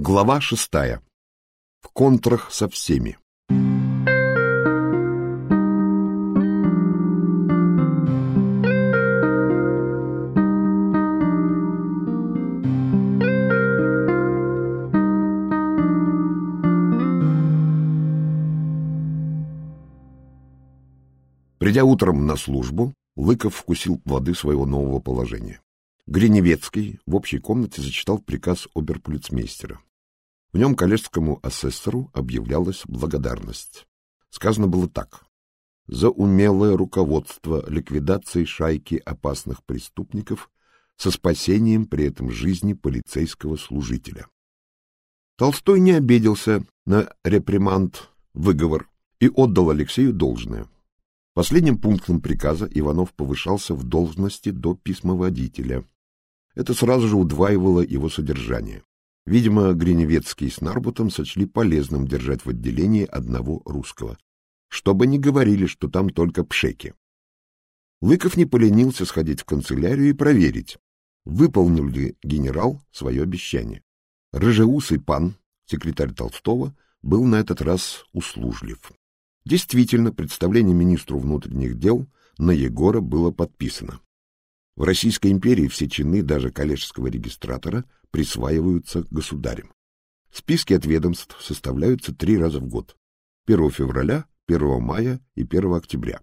Глава шестая. В контрах со всеми. Придя утром на службу, Лыков вкусил воды своего нового положения. Гриневецкий в общей комнате зачитал приказ оберполицмейстера. В нем коллежскому асессору объявлялась благодарность. Сказано было так. За умелое руководство ликвидацией шайки опасных преступников со спасением при этом жизни полицейского служителя. Толстой не обиделся на реприманд, выговор и отдал Алексею должное. Последним пунктом приказа Иванов повышался в должности до письмоводителя. Это сразу же удваивало его содержание. Видимо, Гриневецкий с Нарбутом сочли полезным держать в отделении одного русского, чтобы не говорили, что там только пшеки. Лыков не поленился сходить в канцелярию и проверить, выполнил ли генерал свое обещание. Рыжеусый пан, секретарь Толстого, был на этот раз услужлив. Действительно, представление министру внутренних дел на Егора было подписано. В Российской империи все чины, даже коллежского регистратора, присваиваются государем. Списки от ведомств составляются три раза в год. 1 февраля, 1 мая и 1 октября.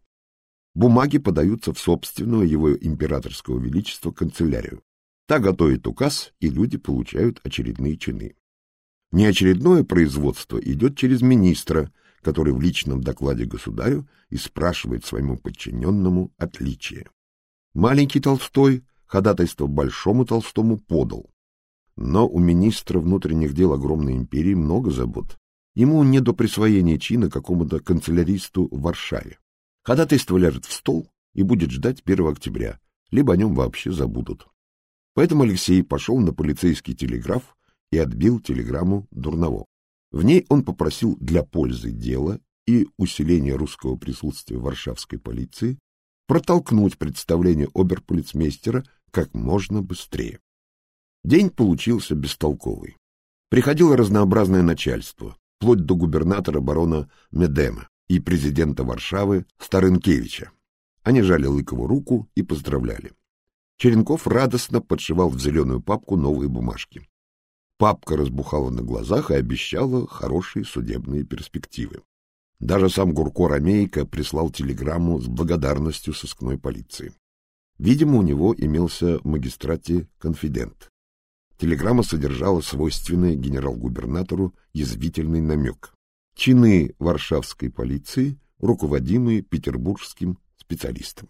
Бумаги подаются в собственную его императорского величества канцелярию. Та готовит указ, и люди получают очередные чины. Неочередное производство идет через министра, который в личном докладе государю и спрашивает своему подчиненному отличие. Маленький Толстой ходатайство Большому Толстому подал. Но у министра внутренних дел огромной империи много забот. Ему не до присвоения чина какому-то канцеляристу в Варшаве. Ходатайство ляжет в стол и будет ждать 1 октября, либо о нем вообще забудут. Поэтому Алексей пошел на полицейский телеграф и отбил телеграмму Дурново. В ней он попросил для пользы дела и усиления русского присутствия варшавской полиции протолкнуть представление оберполицмейстера как можно быстрее. День получился бестолковый. Приходило разнообразное начальство, вплоть до губернатора барона Медема и президента Варшавы Старынкевича. Они жали Лыкову руку и поздравляли. Черенков радостно подшивал в зеленую папку новые бумажки. Папка разбухала на глазах и обещала хорошие судебные перспективы. Даже сам Гурко Ромейко прислал телеграмму с благодарностью сыскной полиции. Видимо, у него имелся в магистрате конфидент. Телеграмма содержала свойственный генерал-губернатору язвительный намек. Чины варшавской полиции, руководимые петербургским специалистом.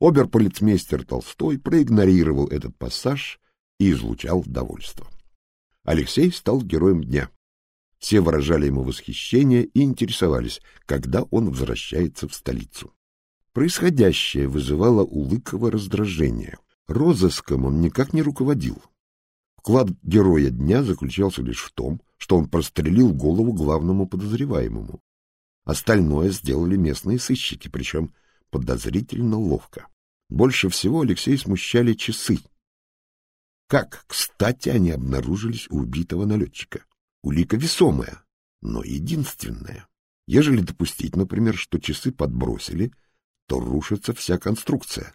Оберполицмейстер Толстой проигнорировал этот пассаж и излучал довольство. Алексей стал героем дня. Все выражали ему восхищение и интересовались, когда он возвращается в столицу. Происходящее вызывало у Лыкова раздражение. Розыском он никак не руководил. Вклад героя дня заключался лишь в том, что он прострелил голову главному подозреваемому. Остальное сделали местные сыщики, причем подозрительно ловко. Больше всего Алексей смущали часы. Как, кстати, они обнаружились у убитого налетчика? Улика весомая, но единственная. Ежели допустить, например, что часы подбросили, то рушится вся конструкция.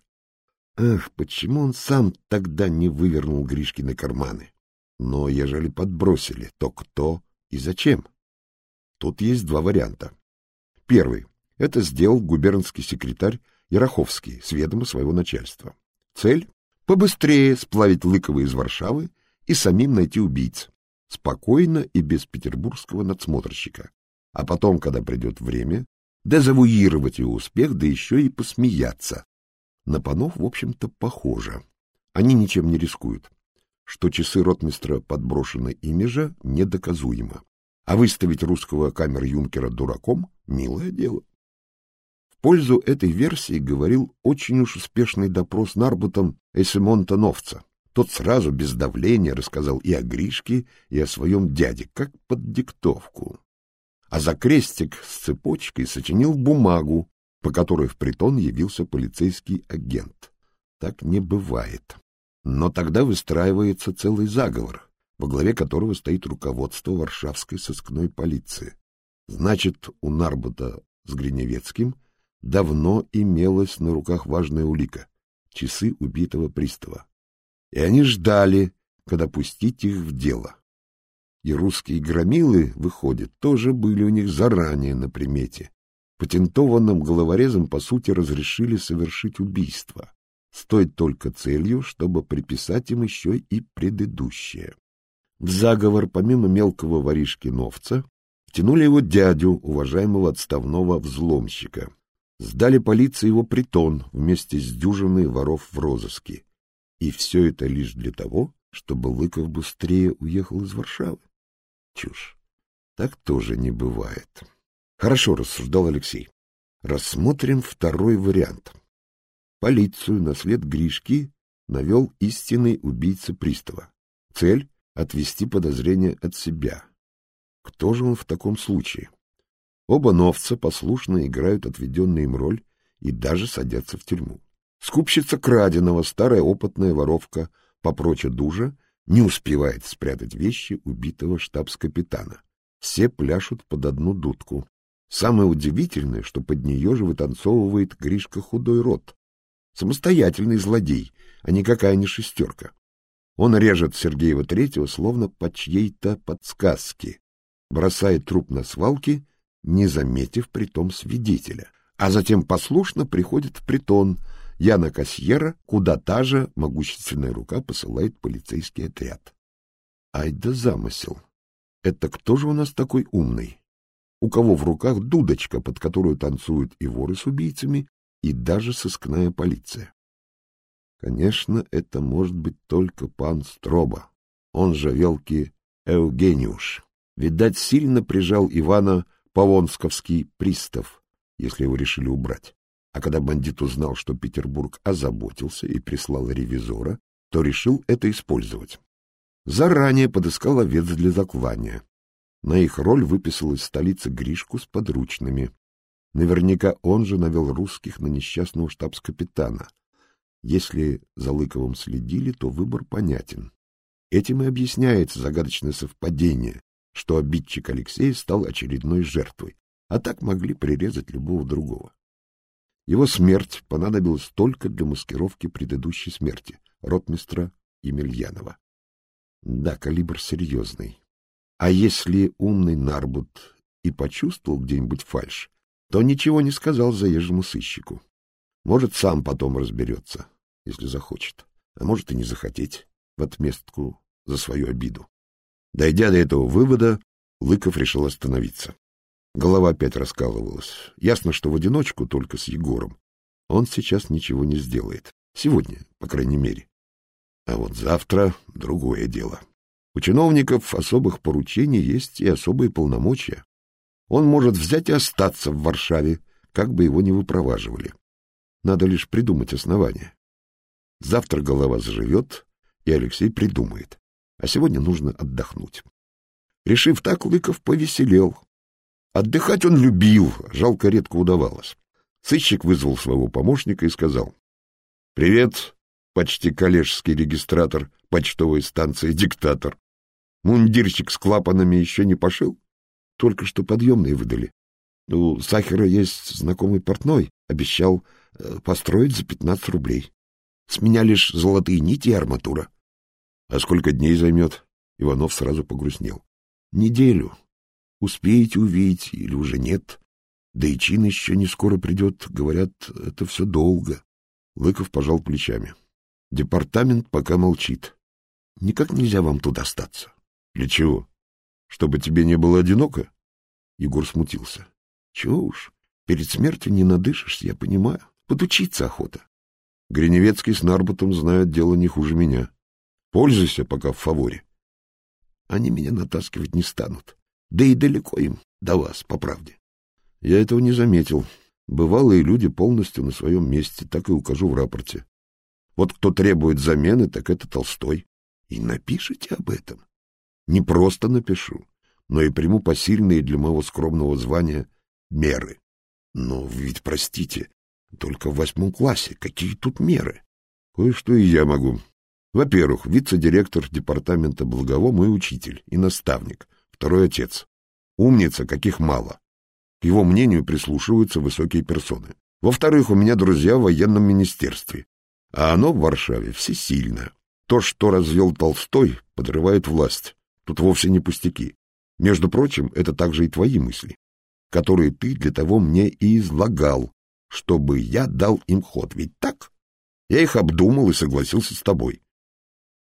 Эх, почему он сам тогда не вывернул Гришкины карманы? Но ежели подбросили, то кто и зачем? Тут есть два варианта. Первый. Это сделал губернский секретарь Яроховский с ведома своего начальства. Цель — побыстрее сплавить Лыкова из Варшавы и самим найти убийц спокойно и без петербургского надсмотрщика, а потом, когда придет время, дезавуировать его успех, да еще и посмеяться. На панов, в общем-то, похоже. Они ничем не рискуют. Что часы ротмистра подброшены ими же, недоказуемо. А выставить русского камер-юнкера дураком — милое дело. В пользу этой версии говорил очень уж успешный допрос Нарбутом Эсимонта Новца. Тот сразу, без давления, рассказал и о Гришке, и о своем дяде, как под диктовку. А за крестик с цепочкой сочинил бумагу, по которой в притон явился полицейский агент. Так не бывает. Но тогда выстраивается целый заговор. во главе которого стоит руководство Варшавской сыскной полиции. Значит, у Нарбута с Гриневецким давно имелась на руках важная улика — часы убитого пристава. И они ждали, когда пустить их в дело. И русские громилы, выходит, тоже были у них заранее на примете. Патентованным головорезам, по сути, разрешили совершить убийство, с той только целью, чтобы приписать им еще и предыдущее. В заговор, помимо мелкого воришки-новца, втянули его дядю, уважаемого отставного взломщика. Сдали полиции его притон вместе с дюжиной воров в розыске. И все это лишь для того, чтобы Лыков быстрее уехал из Варшавы. Чушь. Так тоже не бывает. Хорошо, рассуждал Алексей. Рассмотрим второй вариант. Полицию на след Гришки навел истинный убийца пристава. Цель — отвести подозрение от себя. Кто же он в таком случае? Оба новца послушно играют отведенную им роль и даже садятся в тюрьму. Скупщица краденого, старая опытная воровка, попроче дужа, не успевает спрятать вещи убитого штабс-капитана. Все пляшут под одну дудку. Самое удивительное, что под нее же вытанцовывает Гришка худой рот. Самостоятельный злодей, а никакая не шестерка. Он режет Сергеева Третьего словно по чьей-то подсказке, бросает труп на свалке, не заметив притом свидетеля, а затем послушно приходит в притон, Яна Кассьера, куда та же могущественная рука посылает полицейский отряд. Ай да замысел! Это кто же у нас такой умный? У кого в руках дудочка, под которую танцуют и воры с убийцами, и даже сыскная полиция? Конечно, это может быть только пан Строба, он же велкий Евгениуш. Видать, сильно прижал Ивана Павонсковский пристав, если его решили убрать. А когда бандит узнал, что Петербург озаботился и прислал ревизора, то решил это использовать. Заранее подыскал овец для заклания. На их роль выписал из столицы Гришку с подручными. Наверняка он же навел русских на несчастного штабс-капитана. Если за Лыковым следили, то выбор понятен. Этим и объясняется загадочное совпадение, что обидчик Алексей стал очередной жертвой, а так могли прирезать любого другого. Его смерть понадобилась только для маскировки предыдущей смерти ротмистра Емельянова. Да, калибр серьезный. А если умный Нарбут и почувствовал где-нибудь фальшь, то ничего не сказал заезжему сыщику. Может, сам потом разберется, если захочет, а может и не захотеть в отместку за свою обиду. Дойдя до этого вывода, Лыков решил остановиться. Голова опять раскалывалась. Ясно, что в одиночку, только с Егором. Он сейчас ничего не сделает. Сегодня, по крайней мере. А вот завтра другое дело. У чиновников особых поручений есть и особые полномочия. Он может взять и остаться в Варшаве, как бы его ни выпроваживали. Надо лишь придумать основание. Завтра голова заживет, и Алексей придумает. А сегодня нужно отдохнуть. Решив так, Лыков повеселел, Отдыхать он любил, жалко редко удавалось. Сыщик вызвал своего помощника и сказал. — Привет, почти коллежский регистратор почтовой станции «Диктатор». Мундирчик с клапанами еще не пошил? Только что подъемные выдали. У Сахера есть знакомый портной, обещал э, построить за пятнадцать рублей. С меня лишь золотые нити и арматура. — А сколько дней займет? Иванов сразу погрустнел. — Неделю. Успеете увидеть или уже нет. Да и чин еще не скоро придет. Говорят, это все долго. Лыков пожал плечами. Департамент пока молчит. Никак нельзя вам туда остаться. Для чего? Чтобы тебе не было одиноко? Егор смутился. Чего уж, перед смертью не надышишься, я понимаю. Подучиться охота. Гриневецкий с Нарбутом знают дело не хуже меня. Пользуйся пока в фаворе. Они меня натаскивать не станут. Да и далеко им до вас, по правде. Я этого не заметил. Бывалые люди полностью на своем месте, так и укажу в рапорте. Вот кто требует замены, так это Толстой. И напишите об этом. Не просто напишу, но и приму посильные для моего скромного звания меры. Но ведь, простите, только в восьмом классе. Какие тут меры? Кое-что и я могу. Во-первых, вице-директор департамента Благово мой учитель и наставник, второй отец. Умница, каких мало. К его мнению прислушиваются высокие персоны. Во-вторых, у меня друзья в военном министерстве, а оно в Варшаве всесильное. То, что развел Толстой, подрывает власть. Тут вовсе не пустяки. Между прочим, это также и твои мысли, которые ты для того мне и излагал, чтобы я дал им ход. Ведь так? Я их обдумал и согласился с тобой.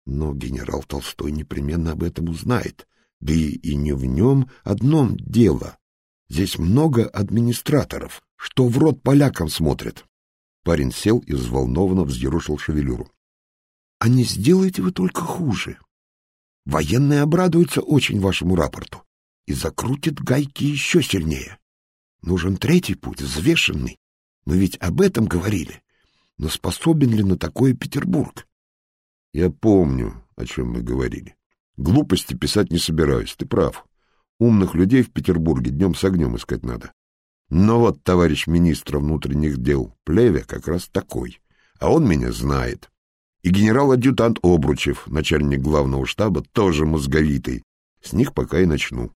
Но генерал Толстой непременно об этом узнает. Да и, не в нем одном дело. Здесь много администраторов, что в рот полякам смотрят. Парень сел и взволнованно взъерошил шевелюру. — А не сделаете вы только хуже. Военные обрадуются очень вашему рапорту и закрутят гайки еще сильнее. Нужен третий путь, взвешенный. Мы ведь об этом говорили. Но способен ли на такое Петербург? Я помню, о чем мы говорили. Глупости писать не собираюсь, ты прав. Умных людей в Петербурге днем с огнем искать надо. Но вот товарищ министра внутренних дел Плеве как раз такой, а он меня знает. И генерал-адъютант Обручев, начальник главного штаба, тоже мозговитый. С них пока и начну.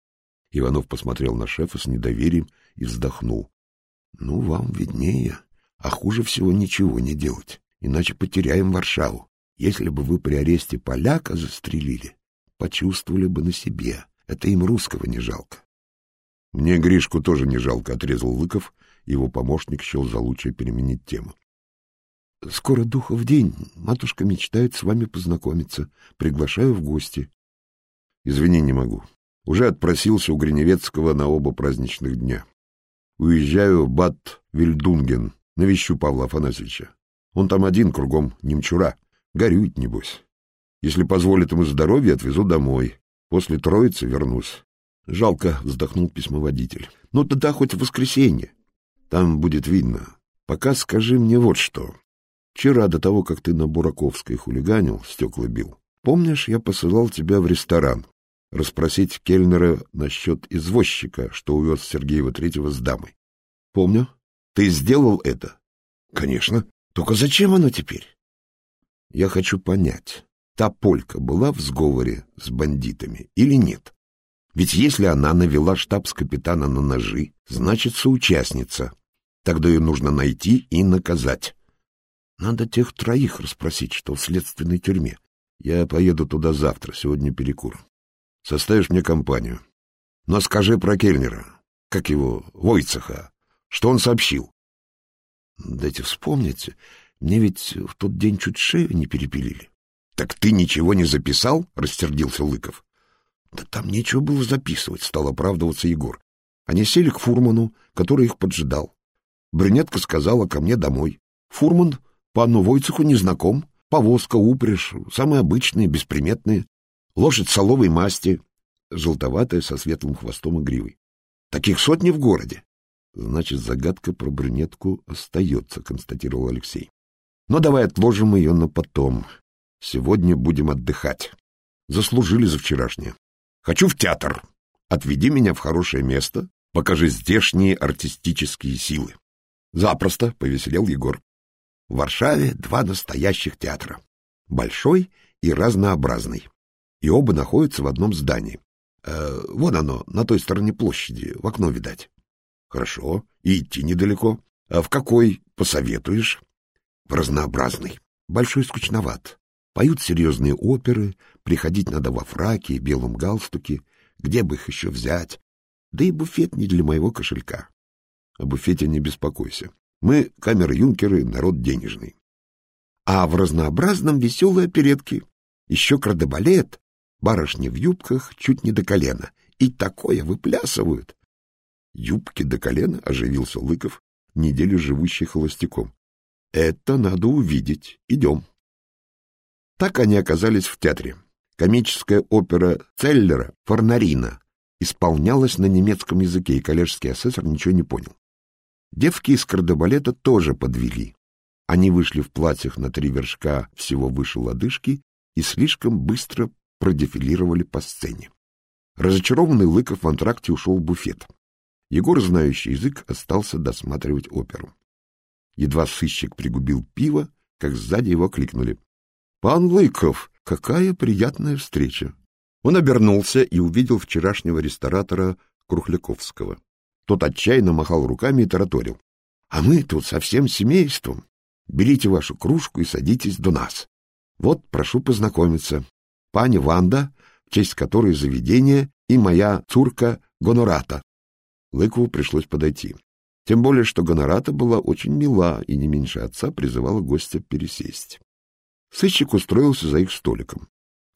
Иванов посмотрел на шефа с недоверием и вздохнул. — Ну, вам виднее. А хуже всего ничего не делать, иначе потеряем Варшаву. Если бы вы при аресте поляка застрелили, почувствовали бы на себе. Это им русского не жалко. — Мне Гришку тоже не жалко, — отрезал Лыков. Его помощник счел за лучшее переменить тему. — Скоро духов день. Матушка мечтает с вами познакомиться. Приглашаю в гости. — Извини, не могу. Уже отпросился у Гриневецкого на оба праздничных дня. Уезжаю в Бад Вильдунген, навещу Павла Афанасьевича. Он там один, кругом немчура. Горюет, небось. Если позволит ему здоровье, отвезу домой. После троицы вернусь. Жалко, вздохнул письмоводитель. Ну тогда хоть в воскресенье. Там будет видно. Пока скажи мне вот что. Вчера, до того, как ты на Бураковской хулиганил, стекла бил, помнишь, я посылал тебя в ресторан расспросить Кельнера насчет извозчика, что увез Сергеева Третьего с дамой? Помню. Ты сделал это? Конечно. Только зачем оно теперь? Я хочу понять, та полька была в сговоре с бандитами или нет? Ведь если она навела штабс-капитана на ножи, значит, соучастница. Тогда ее нужно найти и наказать. Надо тех троих расспросить, что в следственной тюрьме. Я поеду туда завтра, сегодня перекур. Составишь мне компанию. Но скажи про Кельнера. Как его? Войцеха. Что он сообщил? Дайте вспомнить. Мне ведь в тот день чуть шею не перепилили. — Так ты ничего не записал? — растердился Лыков. — Да там нечего было записывать, — стал оправдываться Егор. Они сели к фурману, который их поджидал. Брюнетка сказала ко мне домой. Фурман пану Войцеху не знаком. Повозка, упряжь, самые обычные, бесприметные. Лошадь соловой масти, желтоватая, со светлым хвостом и гривой. Таких сотни в городе. Значит, загадка про брюнетку остается, констатировал Алексей. Но давай отложим ее на потом. Сегодня будем отдыхать. Заслужили за вчерашнее. Хочу в театр. Отведи меня в хорошее место. Покажи здешние артистические силы. Запросто, — повеселел Егор. В Варшаве два настоящих театра. Большой и разнообразный. И оба находятся в одном здании. Э, вон оно, на той стороне площади, в окно видать. Хорошо, и идти недалеко. А в какой посоветуешь? В разнообразный. Большой скучноват. Поют серьезные оперы, приходить надо во фраке и белом галстуке. Где бы их еще взять? Да и буфет не для моего кошелька. О буфете не беспокойся. Мы камер-юнкеры, народ денежный. А в разнообразном веселые оперетки. Еще крадебалет, барышни в юбках чуть не до колена. И такое выплясывают. Юбки до колена, оживился Лыков, неделю живущий холостяком. Это надо увидеть. Идем. Так они оказались в театре. Комическая опера Целлера «Форнарина» исполнялась на немецком языке, и коллежский асессор ничего не понял. Девки из кардебалета тоже подвели. Они вышли в платьях на три вершка всего выше лодыжки и слишком быстро продефилировали по сцене. Разочарованный Лыков в антракте ушел в буфет. Егор, знающий язык, остался досматривать оперу. Едва сыщик пригубил пиво, как сзади его кликнули. Пан Лыков, какая приятная встреча! Он обернулся и увидел вчерашнего ресторатора Крухляковского. Тот отчаянно махал руками и тараторил. — А мы тут со всем семейством. Берите вашу кружку и садитесь до нас. Вот, прошу познакомиться. Пани Ванда, в честь которой заведение, и моя цурка Гонората. Лыкову пришлось подойти. Тем более, что Гонората была очень мила и не меньше отца призывала гостя пересесть. Сыщик устроился за их столиком.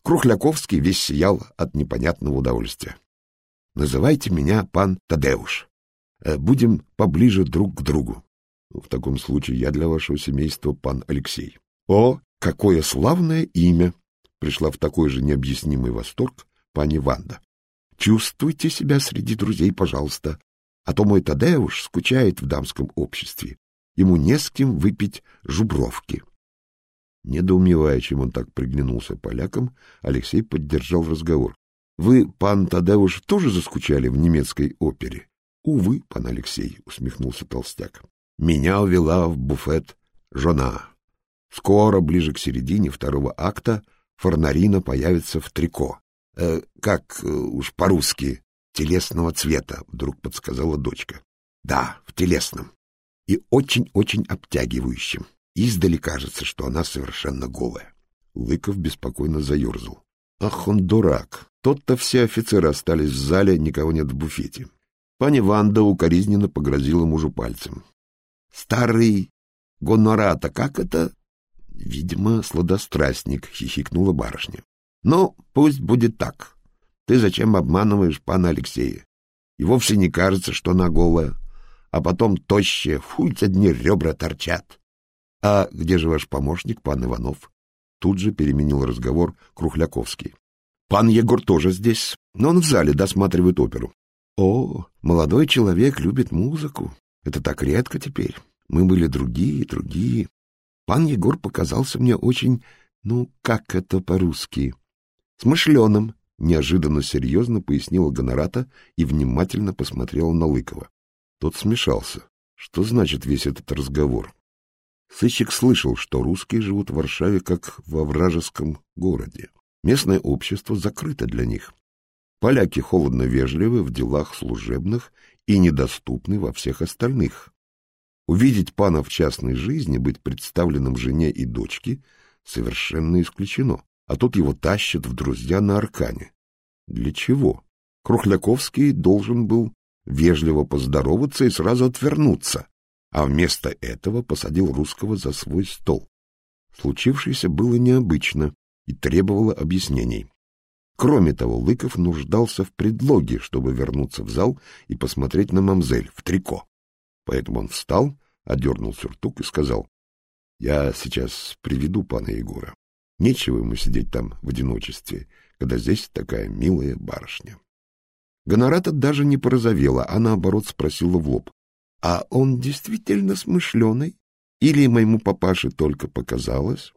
Крухляковский весь сиял от непонятного удовольствия. — Называйте меня пан Тадеуш. Э, будем поближе друг к другу. В таком случае я для вашего семейства пан Алексей. О, какое славное имя! Пришла в такой же необъяснимый восторг пани Ванда. Чувствуйте себя среди друзей, пожалуйста, а то мой Тадеуш скучает в дамском обществе. Ему не с кем выпить жубровки. Недоумевая, чем он так приглянулся полякам, Алексей поддержал разговор. — Вы, пан Тадеуш, тоже заскучали в немецкой опере? — Увы, пан Алексей, — усмехнулся толстяк. — Меня увела в буфет жена. Скоро, ближе к середине второго акта, Форнарина появится в трико. Э, как э, уж по-русски, телесного цвета, вдруг подсказала дочка. Да, в телесном. И очень-очень обтягивающем. Издали кажется, что она совершенно голая. Лыков беспокойно заерзал. Ах, он дурак. Тот-то все офицеры остались в зале, никого нет в буфете. Пани Ванда укоризненно погрозила мужу пальцем. Старый гонората, как это? Видимо, сладострастник, хихикнула барышня. Ну, пусть будет так. Ты зачем обманываешь пана Алексея? И вовсе не кажется, что она голая, а потом тощая, фу, одни ребра торчат. — А где же ваш помощник, пан Иванов? Тут же переменил разговор Крухляковский. — Пан Егор тоже здесь, но он в зале досматривает оперу. — О, молодой человек любит музыку. Это так редко теперь. Мы были другие, другие. Пан Егор показался мне очень, ну, как это по-русски, смышленым, неожиданно серьезно пояснила Гонората и внимательно посмотрела на Лыкова. Тот смешался. Что значит весь этот разговор? Сыщик слышал, что русские живут в Варшаве как во вражеском городе. Местное общество закрыто для них. Поляки холодно вежливы в делах служебных и недоступны во всех остальных. Увидеть пана в частной жизни, быть представленным жене и дочке совершенно исключено, а тут его тащат в друзья на Аркане. Для чего? Крухляковский должен был вежливо поздороваться и сразу отвернуться, а вместо этого посадил русского за свой стол. Случившееся было необычно и требовало объяснений. Кроме того, Лыков нуждался в предлоге, чтобы вернуться в зал и посмотреть на мамзель в трико. Поэтому он встал, одернул сюртук и сказал, — Я сейчас приведу пана Егора. Нечего ему сидеть там в одиночестве, когда здесь такая милая барышня. Гонората даже не порозовела, а наоборот спросила в лоб. А он действительно смышленый? Или моему папаше только показалось?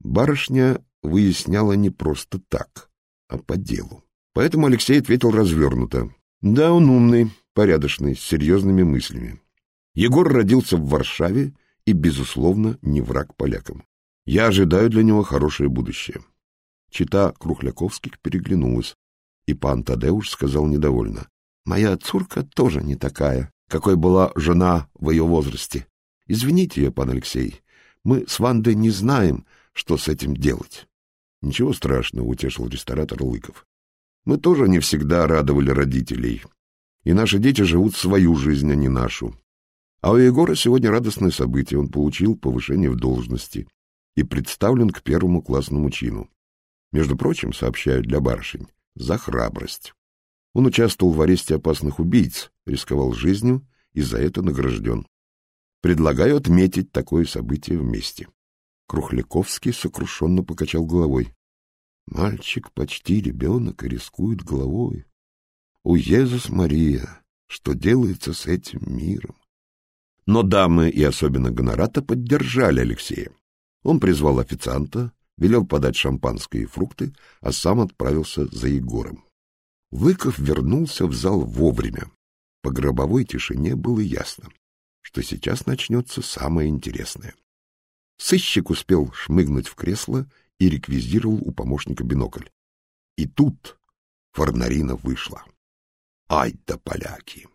Барышня выясняла не просто так, а по делу. Поэтому Алексей ответил развернуто. Да, он умный, порядочный, с серьезными мыслями. Егор родился в Варшаве и, безусловно, не враг полякам. Я ожидаю для него хорошее будущее. Чита Крухляковских переглянулась, и пан Тадеуш сказал недовольно. — Моя цурка тоже не такая какой была жена в ее возрасте. Извините ее, пан Алексей, мы с Вандой не знаем, что с этим делать. Ничего страшного, утешил ресторатор Лыков. Мы тоже не всегда радовали родителей. И наши дети живут свою жизнь, а не нашу. А у Егора сегодня радостное событие. Он получил повышение в должности и представлен к первому классному чину. Между прочим, сообщают для барышень, за храбрость. Он участвовал в аресте опасных убийц, рисковал жизнью и за это награжден. Предлагаю отметить такое событие вместе. Крухляковский сокрушенно покачал головой. Мальчик почти ребенок и рискует головой. У Иисус Мария, что делается с этим миром? Но дамы и особенно гонората поддержали Алексея. Он призвал официанта, велел подать шампанское и фрукты, а сам отправился за Егором. Лыков вернулся в зал вовремя. По гробовой тишине было ясно, что сейчас начнется самое интересное. Сыщик успел шмыгнуть в кресло и реквизировал у помощника бинокль. И тут Фарнарина вышла. Ай да поляки!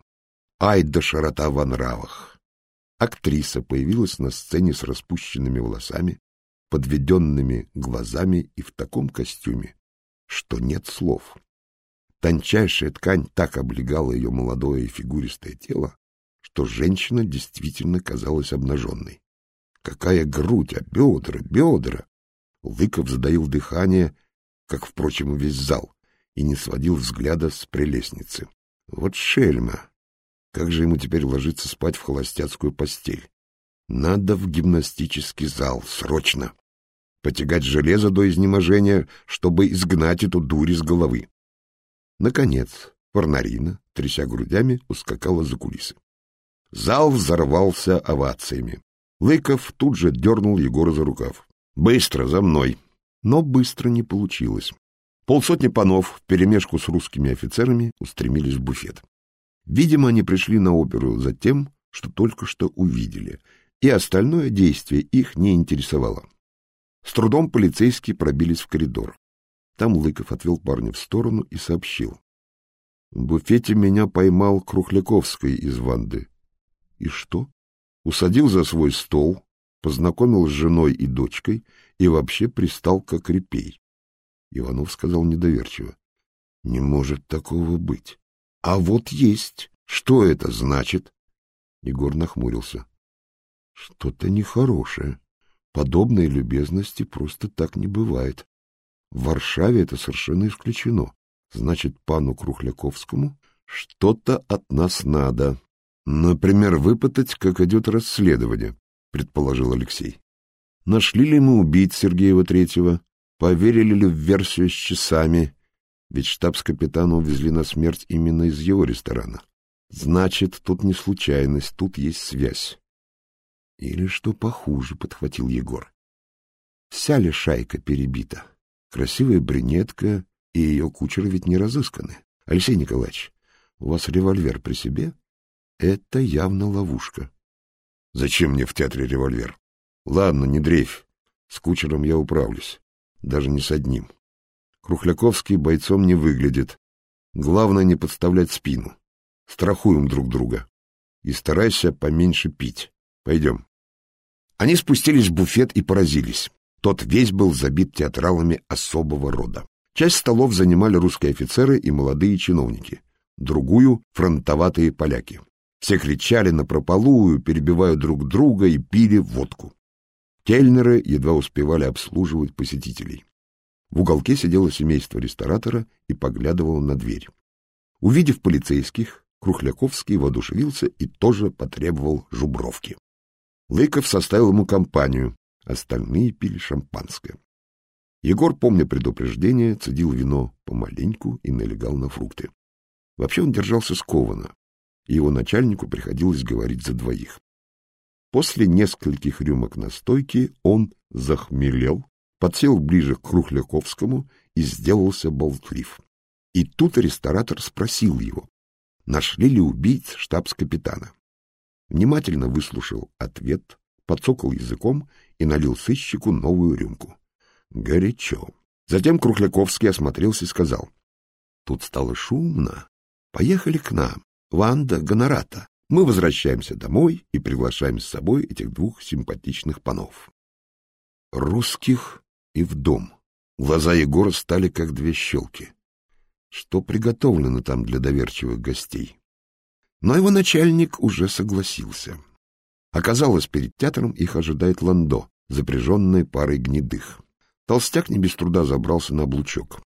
Ай да широта во нравах! Актриса появилась на сцене с распущенными волосами, подведенными глазами и в таком костюме, что нет слов. Тончайшая ткань так облегала ее молодое и фигуристое тело, что женщина действительно казалась обнаженной. Какая грудь, а бедра, бедра! Лыков задаил дыхание, как, впрочем, и весь зал, и не сводил взгляда с прелестницы. Вот шельма! Как же ему теперь ложиться спать в холостяцкую постель? Надо в гимнастический зал, срочно! Потягать железо до изнеможения, чтобы изгнать эту дурь из головы. Наконец, Варнарина, тряся грудями, ускакала за кулисы. Зал взорвался овациями. Лыков тут же дернул Егора за рукав. «Быстро, за мной!» Но быстро не получилось. Полсотни панов вперемешку с русскими офицерами устремились в буфет. Видимо, они пришли на оперу за тем, что только что увидели, и остальное действие их не интересовало. С трудом полицейские пробились в коридор. Там Лыков отвел парня в сторону и сообщил. В буфете меня поймал Крухляковский из Ванды. И что? усадил за свой стол, познакомил с женой и дочкой и вообще пристал как репей. Иванов сказал недоверчиво. — Не может такого быть. — А вот есть. Что это значит? Егор нахмурился. — Что-то нехорошее. Подобной любезности просто так не бывает. В Варшаве это совершенно исключено. Значит, пану Крухляковскому что-то от нас надо. Например, выпытать, как идет расследование, предположил Алексей. Нашли ли мы убить Сергеева Третьего? Поверили ли в версию с часами? Ведь штабс-капитана увезли на смерть именно из его ресторана. Значит, тут не случайность, тут есть связь. Или что похуже, подхватил Егор. Вся ли шайка перебита? Красивая брюнетка и ее кучер ведь не разысканы. Алексей Николаевич, у вас револьвер при себе? Это явно ловушка. Зачем мне в театре револьвер? Ладно, не дрейфь. С кучером я управлюсь. Даже не с одним. Крухляковский бойцом не выглядит. Главное не подставлять спину. Страхуем друг друга. И старайся поменьше пить. Пойдем. Они спустились в буфет и поразились. Тот весь был забит театралами особого рода. Часть столов занимали русские офицеры и молодые чиновники, другую — фронтоватые поляки. Все кричали напропалую, перебивая друг друга и пили водку. Кельнеры едва успевали обслуживать посетителей. В уголке сидело семейство ресторатора и поглядывало на дверь. Увидев полицейских, Крухляковский воодушевился и тоже потребовал жубровки. Лыков составил ему компанию, остальные пили шампанское. Егор, помня предупреждение, цедил вино помаленьку и налегал на фрукты. Вообще он держался скованно, и его начальнику приходилось говорить за двоих. После нескольких рюмок настойки он захмелел, подсел ближе к Крухляковскому и сделался болтлив. И тут ресторатор спросил его, нашли ли убийц штабс-капитана. Внимательно выслушал ответ, подсокал языком и налил сыщику новую рюмку. Горячо. Затем Крухляковский осмотрелся и сказал, тут стало шумно, поехали к нам. Ванда Гонората. Мы возвращаемся домой и приглашаем с собой этих двух симпатичных панов. Русских и в дом. Глаза Егора стали как две щелки. Что приготовлено там для доверчивых гостей? Но его начальник уже согласился. Оказалось, перед театром их ожидает ландо, запряженной парой гнедых. Толстяк не без труда забрался на облучок.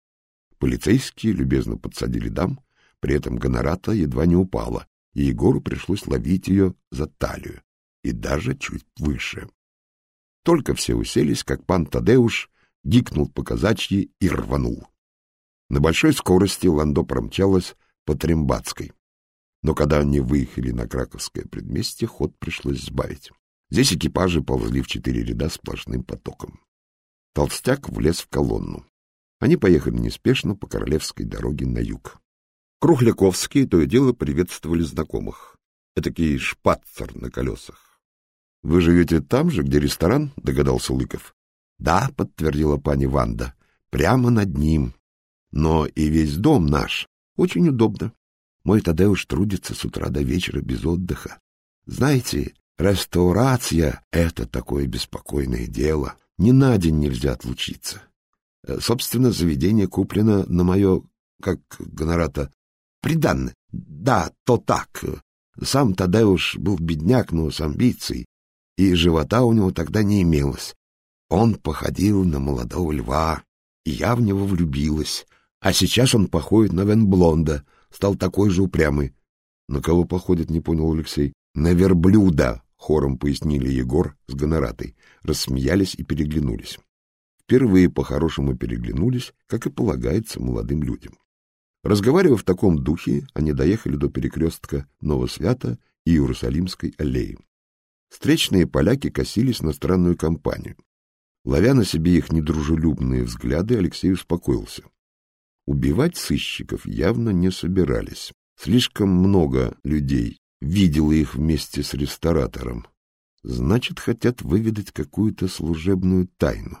Полицейские любезно подсадили дам, при этом гонората едва не упала, и Егору пришлось ловить ее за талию, и даже чуть выше. Только все уселись, как пан Тадеуш гикнул по казачьи и рванул. На большой скорости Ландо промчалась по Трембатской. Но когда они выехали на Краковское предместье, ход пришлось сбавить. Здесь экипажи ползли в четыре ряда сплошным потоком. Толстяк влез в колонну. Они поехали неспешно по королевской дороге на юг. Крухляковские то и дело приветствовали знакомых. Этакий шпацер на колесах. — Вы живете там же, где ресторан? — догадался Лыков. — Да, — подтвердила пани Ванда, — прямо над ним. Но и весь дом наш. Очень удобно. Мой Тадеуш трудится с утра до вечера без отдыха. Знаете, реставрация — это такое беспокойное дело. Ни на день нельзя отлучиться. Э, собственно, заведение куплено на мое, как гонората, приданное. Да, то так. Сам Тадеуш был бедняк, но с амбицией, и живота у него тогда не имелось. Он походил на молодого льва, и я в него влюбилась. А сейчас он походит на Венблонда, стал такой же упрямый. — На кого походит, не понял Алексей. — На верблюда, — хором пояснили Егор с гоноратой. Рассмеялись и переглянулись. Впервые по-хорошему переглянулись, как и полагается молодым людям. Разговаривая в таком духе, они доехали до перекрестка Новосвята и Иерусалимской аллеи. Встречные поляки косились на странную компанию. Ловя на себе их недружелюбные взгляды, Алексей успокоился. Убивать сыщиков явно не собирались. Слишком много людей видело их вместе с ресторатором. Значит, хотят выведать какую-то служебную тайну.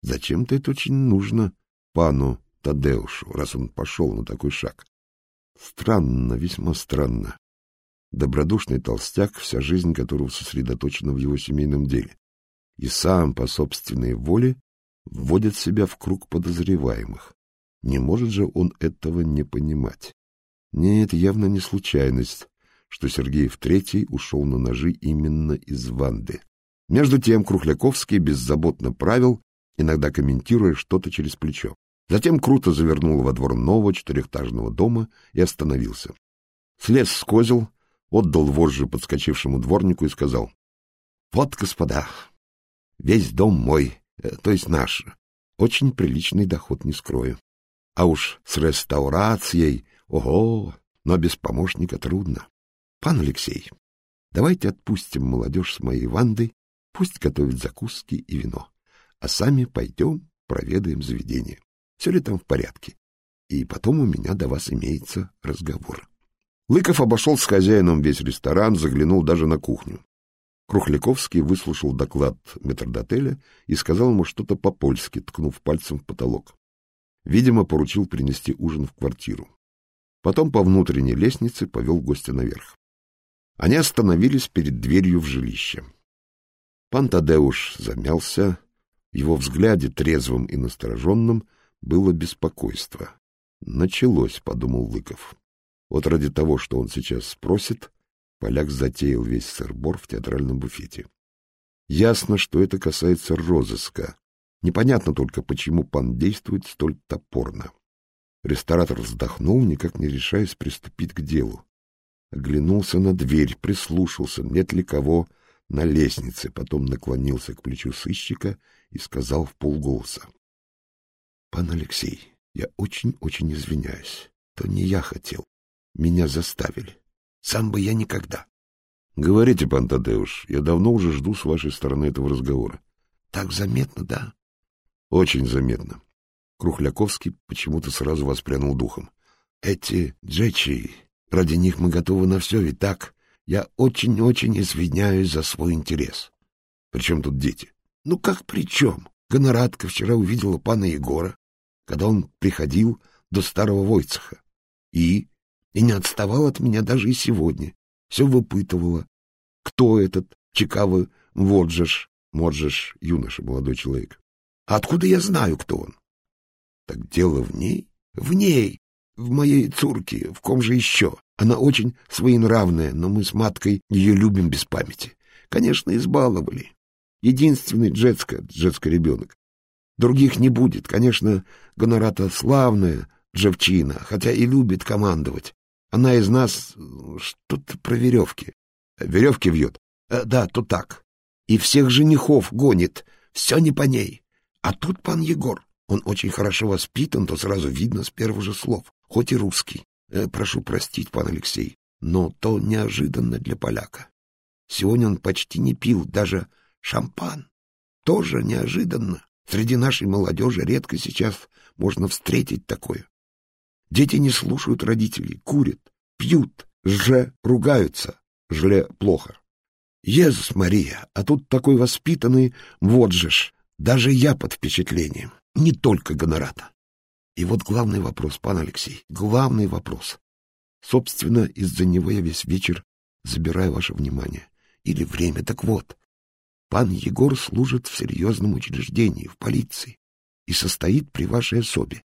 Зачем-то это очень нужно пану Тадеушу, раз он пошел на такой шаг. Странно, весьма странно. Добродушный толстяк, вся жизнь которого сосредоточена в его семейном деле. И сам по собственной воле вводит себя в круг подозреваемых. Не может же он этого не понимать. Нет, явно не случайность, что Сергеев Третий ушел на ножи именно из Ванды. Между тем Крухляковский беззаботно правил, иногда комментируя что-то через плечо. Затем круто завернул во двор нового четырехэтажного дома и остановился. Слез с козел, отдал вожжи подскочившему дворнику и сказал. — Вот, господа, весь дом мой, э, то есть наш. Очень приличный доход, не скрою. А уж с реставрацией, ого, но без помощника трудно. Пан Алексей, давайте отпустим молодежь с моей Вандой, пусть готовят закуски и вино, а сами пойдем проведаем заведение. Все ли там в порядке? И потом у меня до вас имеется разговор. Лыков обошел с хозяином весь ресторан, заглянул даже на кухню. Крухляковский выслушал доклад метрдотеля и сказал ему что-то по-польски, ткнув пальцем в потолок. Видимо, поручил принести ужин в квартиру. Потом по внутренней лестнице повел гостя наверх. Они остановились перед дверью в жилище. Пан Тадеуш замялся. Его взгляде, трезвым и настороженным, было беспокойство. Началось, — подумал Лыков. Вот ради того, что он сейчас спросит, поляк затеял весь сырбор в театральном буфете. Ясно, что это касается розыска. Непонятно только, почему пан действует столь топорно. Ресторатор вздохнул, никак не решаясь приступить к делу. Оглянулся на дверь, прислушался, нет ли кого на лестнице, потом наклонился к плечу сыщика и сказал в полголоса. Пан Алексей, я очень-очень извиняюсь. То не я хотел. Меня заставили. Сам бы я никогда. Говорите, пан Тадеуш, я давно уже жду с вашей стороны этого разговора. Так заметно, да? Очень заметно. Крухляковский почему-то сразу воспрянул духом. Эти джечи, ради них мы готовы на все, ведь так? Я очень-очень извиняюсь за свой интерес. Причем тут дети? Ну как при чем? Гонорадка вчера увидела пана Егора когда он приходил до старого Войцеха. И? И не отставал от меня даже и сегодня. Все выпытывала. Кто этот Чикавы Воджеш, Моджеш, юноша, молодой человек? Откуда я знаю, кто он? Так дело в ней? В ней! В моей цурке, в ком же еще? Она очень своенравная, но мы с маткой ее любим без памяти. Конечно, избаловали. Единственный джетска, джетский ребенок. Других не будет. Конечно, Гонората славная Джевчина, хотя и любит командовать. Она из нас что-то про веревки. Веревки вьет. Э, да, то так. И всех женихов гонит. Все не по ней. А тут пан Егор. Он очень хорошо воспитан, то сразу видно с первых же слов. Хоть и русский. Э, прошу простить, пан Алексей, но то неожиданно для поляка. Сегодня он почти не пил, даже шампан. Тоже неожиданно. Среди нашей молодежи редко сейчас можно встретить такое. Дети не слушают родителей, курят, пьют, же ругаются, жле плохо. Езус Мария, а тут такой воспитанный, вот же ж, даже я под впечатлением, не только гонората. И вот главный вопрос, пан Алексей, главный вопрос. Собственно, из-за него я весь вечер забираю ваше внимание. Или время. Так вот, пан Егор служит в серьезном учреждении, в полиции, и состоит при вашей особе.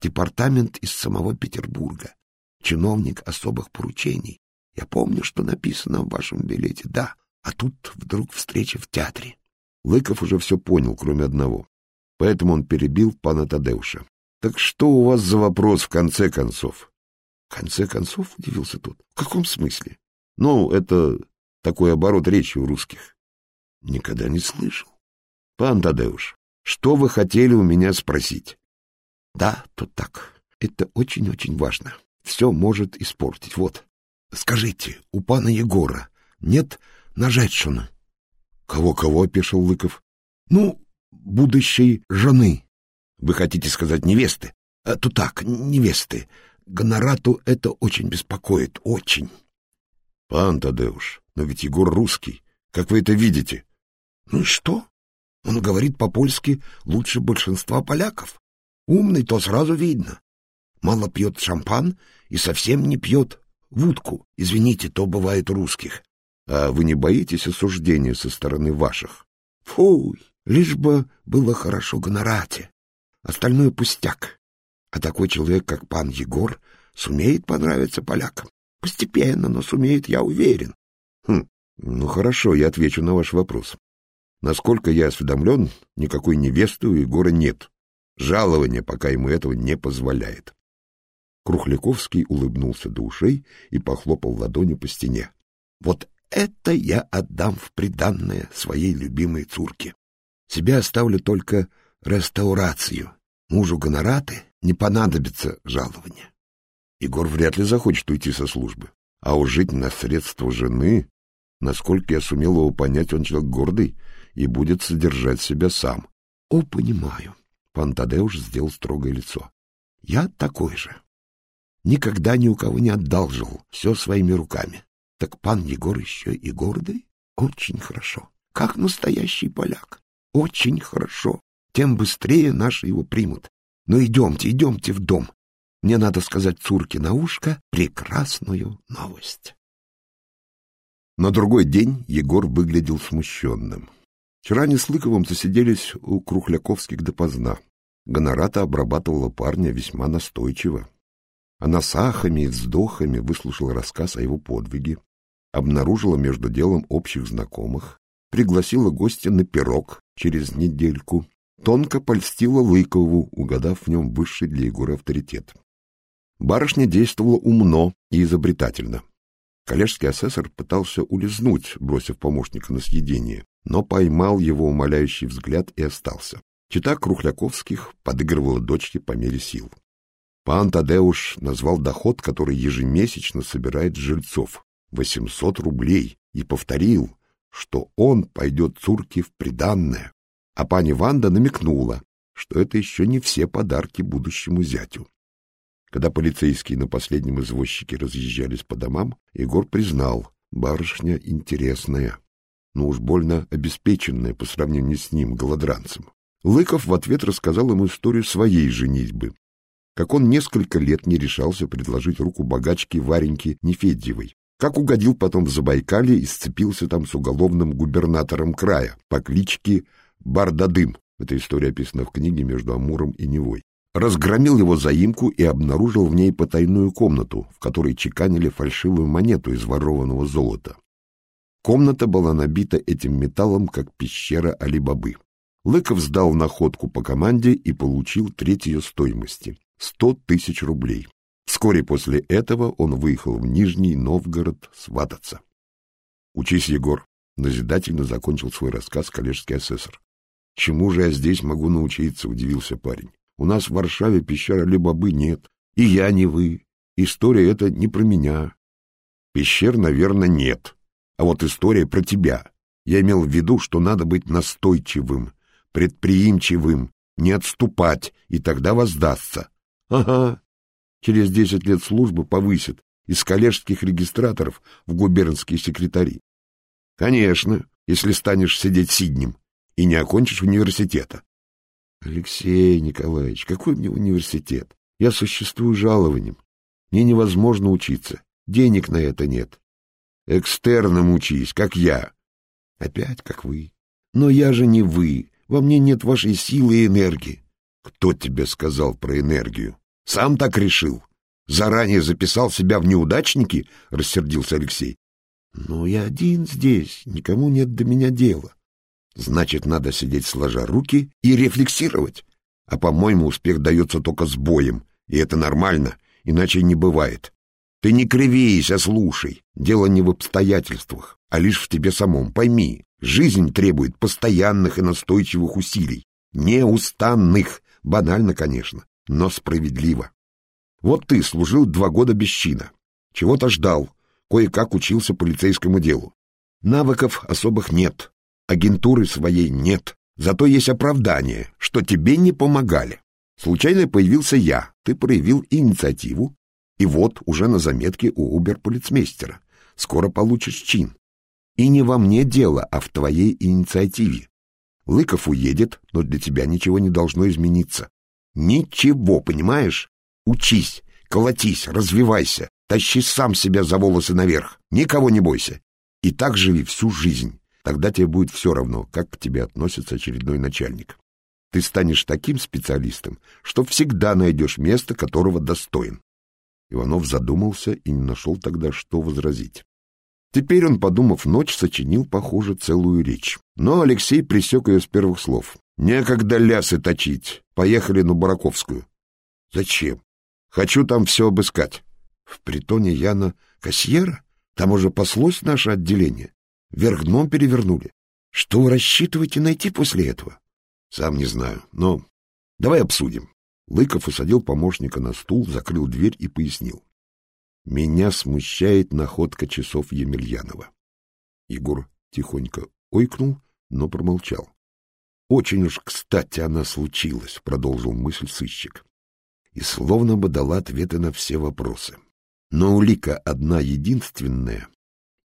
Департамент из самого Петербурга, чиновник особых поручений. Я помню, что написано в вашем билете, да, а тут вдруг встреча в театре. Лыков уже все понял, кроме одного. Поэтому он перебил пана Тадеуша. — Так что у вас за вопрос в конце концов? — В конце концов, — удивился тот. — В каком смысле? — Ну, это такой оборот речи у русских. — Никогда не слышал. — Пан Тадеуш, что вы хотели у меня спросить? — Да, тут так. Это очень-очень важно. Все может испортить. Вот. Скажите, у пана Егора нет нажетшина? Кого-кого, — опешил Лыков. — Ну, будущей жены. Вы хотите сказать невесты? А то так, невесты. Гонорату это очень беспокоит, очень. Пан Тадеуш, но ведь Егор русский. Как вы это видите? Ну и что? Он говорит по-польски лучше большинства поляков. Умный, то сразу видно. Мало пьет шампан и совсем не пьет вудку. Извините, то бывает у русских. А вы не боитесь осуждения со стороны ваших? Фуй, лишь бы было хорошо гонорате. Остальное пустяк. А такой человек, как пан Егор, сумеет понравиться полякам. Постепенно, но сумеет, я уверен. Хм, ну хорошо, я отвечу на ваш вопрос. Насколько я осведомлен, никакой невесты у Егора нет. Жалование пока ему этого не позволяет. Крухляковский улыбнулся до ушей и похлопал ладонью по стене. Вот это я отдам в приданное своей любимой цурке. Себе оставлю только реставрацию. Мужу гонораты не понадобится жалование. Егор вряд ли захочет уйти со службы. А уж жить на средства жены, насколько я сумел его понять, он человек гордый и будет содержать себя сам. — О, понимаю. Пан Тадеуш сделал строгое лицо. — Я такой же. Никогда ни у кого не одалживал, все своими руками. Так пан Егор еще и гордый? Очень хорошо. Как настоящий поляк. Очень хорошо. Тем быстрее наши его примут. Ну, идемте, идемте в дом. Мне надо сказать Цурке на ушко прекрасную новость. На другой день Егор выглядел смущенным. Вчера они с Лыковым засиделись у Крухляковских допоздна. Гонората обрабатывала парня весьма настойчиво. Она с ахами и вздохами выслушала рассказ о его подвиге, обнаружила между делом общих знакомых, пригласила гостя на пирог через недельку, тонко польстила Лыкову, угадав в нем высший для Егора авторитет. Барышня действовала умно и изобретательно. Коллежский асессор пытался улизнуть, бросив помощника на съедение, но поймал его умоляющий взгляд и остался. Чита Крухляковских подыгрывала дочке по мере сил. Пан Тадеуш назвал доход, который ежемесячно собирает жильцов — 800 рублей, и повторил, что он пойдет Цурке в приданное. А пани Ванда намекнула, что это еще не все подарки будущему зятю. Когда полицейские на последнем извозчике разъезжались по домам, Егор признал, барышня интересная, но уж больно обеспеченная по сравнению с ним, голодранцем. Лыков в ответ рассказал ему историю своей женитьбы, как он несколько лет не решался предложить руку богачке Вареньке Нефедьевой, как угодил потом в Забайкалье и сцепился там с уголовным губернатором края по кличке Бардадым. Эта история описана в книге «Между Амуром и Невой». Разгромил его заимку и обнаружил в ней потайную комнату, в которой чеканили фальшивую монету из ворованного золота. Комната была набита этим металлом, как пещера Алибабы. Лыков сдал находку по команде и получил треть ее стоимости — сто тысяч рублей. Вскоре после этого он выехал в Нижний Новгород свататься. «Учись, Егор», — назидательно закончил свой рассказ коллежский асессор. «Чему же я здесь могу научиться?» — удивился парень. «У нас в Варшаве пещера Лебобы нет. И я не вы. История эта не про меня. Пещер, наверное, нет. А вот история про тебя. Я имел в виду, что надо быть настойчивым, предприимчивым, не отступать, и тогда воздастся. Ага. Через десять лет службы повысят из коллежских регистраторов в губернские секретари. Конечно, если станешь сидеть сиднем и не окончишь университета. Алексей Николаевич, какой мне университет? Я существую жалованием. Мне невозможно учиться. Денег на это нет. Экстерном учись, как я. Опять как вы. Но я же не вы. Во мне нет вашей силы и энергии. Кто тебе сказал про энергию? Сам так решил. Заранее записал себя в неудачники? Рассердился Алексей. Но я один здесь, никому нет до меня дела. Значит, надо сидеть сложа руки и рефлексировать. А, по-моему, успех дается только с боем, и это нормально, иначе не бывает. Ты не кривись, а слушай. Дело не в обстоятельствах, а лишь в тебе самом. Пойми, жизнь требует постоянных и настойчивых усилий. Неустанных. Банально, конечно, но справедливо. Вот ты служил два года без чина. Чего-то ждал, кое-как учился полицейскому делу. Навыков особых нет, агентуры своей нет, зато есть оправдание, что тебе не помогали. Случайно появился я, ты проявил инициативу, и вот уже на заметке у убер-полицмейстера. Скоро получишь чин. И не во мне дело, а в твоей инициативе. Лыков уедет, но для тебя ничего не должно измениться. Ничего, понимаешь? Учись, колотись, развивайся, тащи сам себя за волосы наверх, никого не бойся. И так живи всю жизнь. Тогда тебе будет все равно, как к тебе относится очередной начальник. Ты станешь таким специалистом, что всегда найдешь место, которого достоин. Иванов задумался и не нашел тогда, что возразить. Теперь он, подумав ночь, сочинил, похоже, целую речь. Но Алексей присек ее с первых слов. «Некогда лясы точить. Поехали на Бураковскую». «Зачем? Хочу там все обыскать». «В притоне Яна Кассьера? Там уже паслось наше отделение. Вверх дном перевернули. Что вы рассчитываете найти после этого? Сам не знаю, но давай обсудим. Лыков усадил помощника на стул, закрыл дверь и пояснил. Меня смущает находка часов Емельянова. Егор тихонько ойкнул, но промолчал. Очень уж кстати она случилась, продолжил мысль сыщик. И словно бы дала ответы на все вопросы. Но улика одна единственная,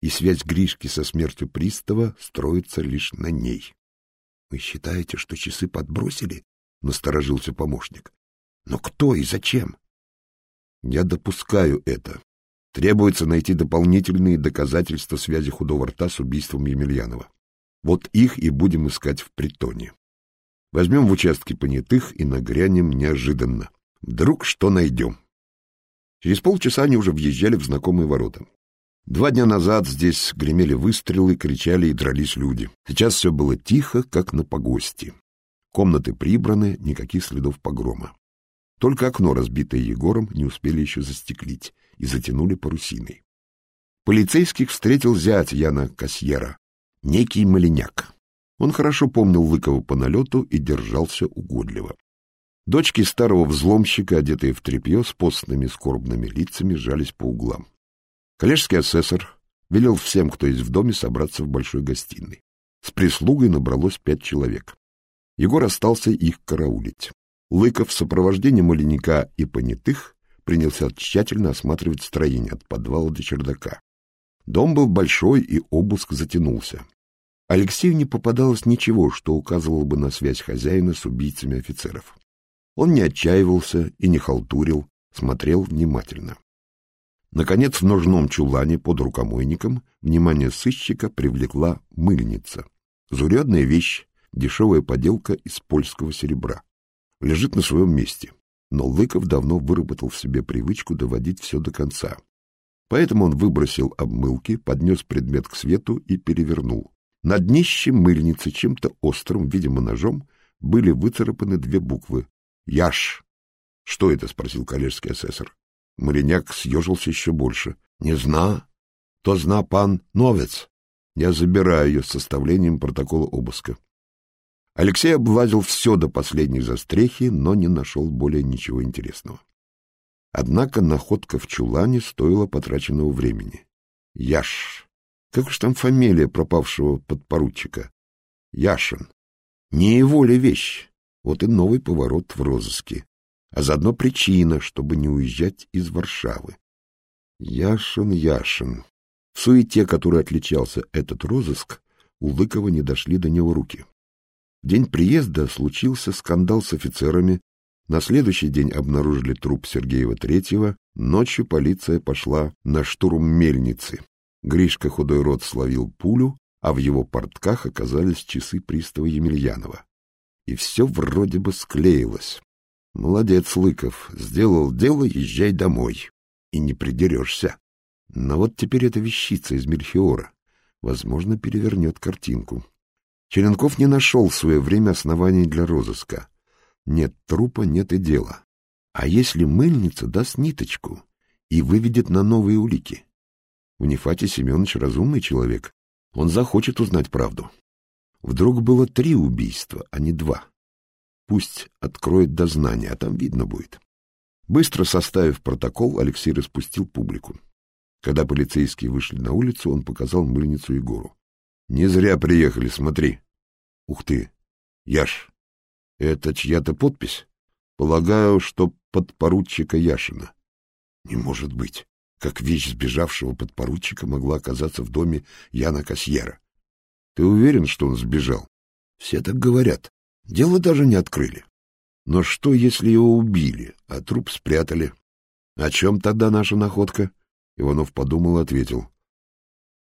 и связь Гришки со смертью пристава строится лишь на ней. — Вы считаете, что часы подбросили? — насторожился помощник. — Но кто и зачем? — Я допускаю это. Требуется найти дополнительные доказательства связи худого рта с убийством Емельянова. Вот их и будем искать в притоне. Возьмем в участке понятых и нагрянем неожиданно. Вдруг что найдем. Через полчаса они уже въезжали в знакомые ворота. Два дня назад здесь гремели выстрелы, кричали и дрались люди. Сейчас все было тихо, как на погости. Комнаты прибраны, никаких следов погрома. Только окно, разбитое Егором, не успели еще застеклить и затянули парусиной. Полицейских встретил зять Яна Касьера, некий Малиняк. Он хорошо помнил Лыкова по налету и держался угодливо. Дочки старого взломщика, одетые в тряпье, с постными скорбными лицами, жались по углам. Коллежский асессор велел всем, кто есть в доме, собраться в большой гостиной. С прислугой набралось пять человек. Егор остался их караулить. Лыков в сопровождении маленника и понятых принялся тщательно осматривать строение от подвала до чердака. Дом был большой, и обыск затянулся. Алексею не попадалось ничего, что указывало бы на связь хозяина с убийцами офицеров. Он не отчаивался и не халтурил, смотрел внимательно. Наконец, в ножном чулане под рукомойником внимание сыщика привлекла мыльница. Заурядная вещь, дешевая поделка из польского серебра. Лежит на своем месте. Но Лыков давно выработал в себе привычку доводить все до конца. Поэтому он выбросил обмылки, поднес предмет к свету и перевернул. На днище мыльницы чем-то острым, видимо, ножом, были выцарапаны две буквы. «Яш». «Что это?» — спросил коллежский асессор. Мариняк съежился еще больше. — Не зна. То зна пан Новец. Я забираю ее с составлением протокола обыска. Алексей облазил все до последней застрехи, но не нашел более ничего интересного. Однако находка в чулане стоила потраченного времени. Яш. Как уж там фамилия пропавшего подпоручика? Яшин. Не его ли вещь? Вот и новый поворот в розыске а заодно причина, чтобы не уезжать из Варшавы. Яшин, Яшин. В суете, которой отличался этот розыск, у Лыкова не дошли до него руки. В день приезда случился скандал с офицерами, на следующий день обнаружили труп Сергеева Третьего, ночью полиция пошла на штурм мельницы. Гришка худой рот словил пулю, а в его портках оказались часы пристава Емельянова. И все вроде бы склеилось. Молодец, Лыков, сделал дело, езжай домой. И не придерешься. Но вот теперь эта вещица из Мельхиора, возможно, перевернет картинку. Черенков не нашел в свое время оснований для розыска. Нет трупа, нет и дела. А если мыльница даст ниточку и выведет на новые улики? Унифатий Семенович разумный человек. Он захочет узнать правду. Вдруг было три убийства, а не два. Пусть откроет дознание, а там видно будет. Быстро составив протокол, Алексей распустил публику. Когда полицейские вышли на улицу, он показал мыльницу Егору. — Не зря приехали, смотри. — Ух ты! Яш! Это чья-то подпись? Полагаю, что подпоручика Яшина. Не может быть. Как вещь сбежавшего подпоручика могла оказаться в доме Яна Касьера? Ты уверен, что он сбежал? Все так говорят. Дело даже не открыли. Но что, если его убили, а труп спрятали? О чем тогда наша находка? Иванов подумал и ответил.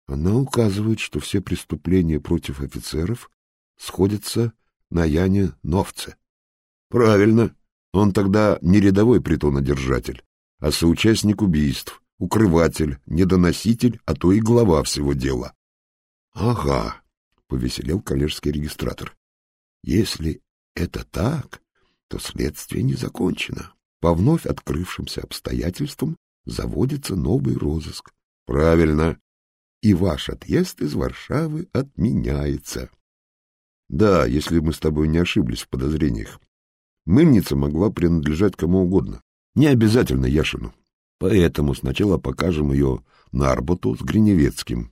Она указывает, что все преступления против офицеров сходятся на Яне Новце. Правильно. Он тогда не рядовой притонодержатель, а соучастник убийств, укрыватель, недоноситель, а то и глава всего дела. Ага, повеселел коллежский регистратор. Если это так, то следствие не закончено. По вновь открывшимся обстоятельствам заводится новый розыск. Правильно. И ваш отъезд из Варшавы отменяется. Да, если мы с тобой не ошиблись в подозрениях. Мыльница могла принадлежать кому угодно. Не обязательно Яшину. Поэтому сначала покажем ее Нарботу с Гриневецким.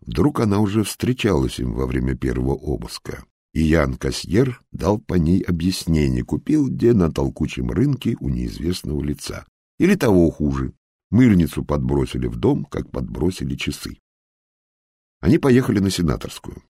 Вдруг она уже встречалась им во время первого обыска. И Ян Касьер дал по ней объяснение, купил где на толкучем рынке у неизвестного лица. Или того хуже, мыльницу подбросили в дом, как подбросили часы. Они поехали на Сенаторскую.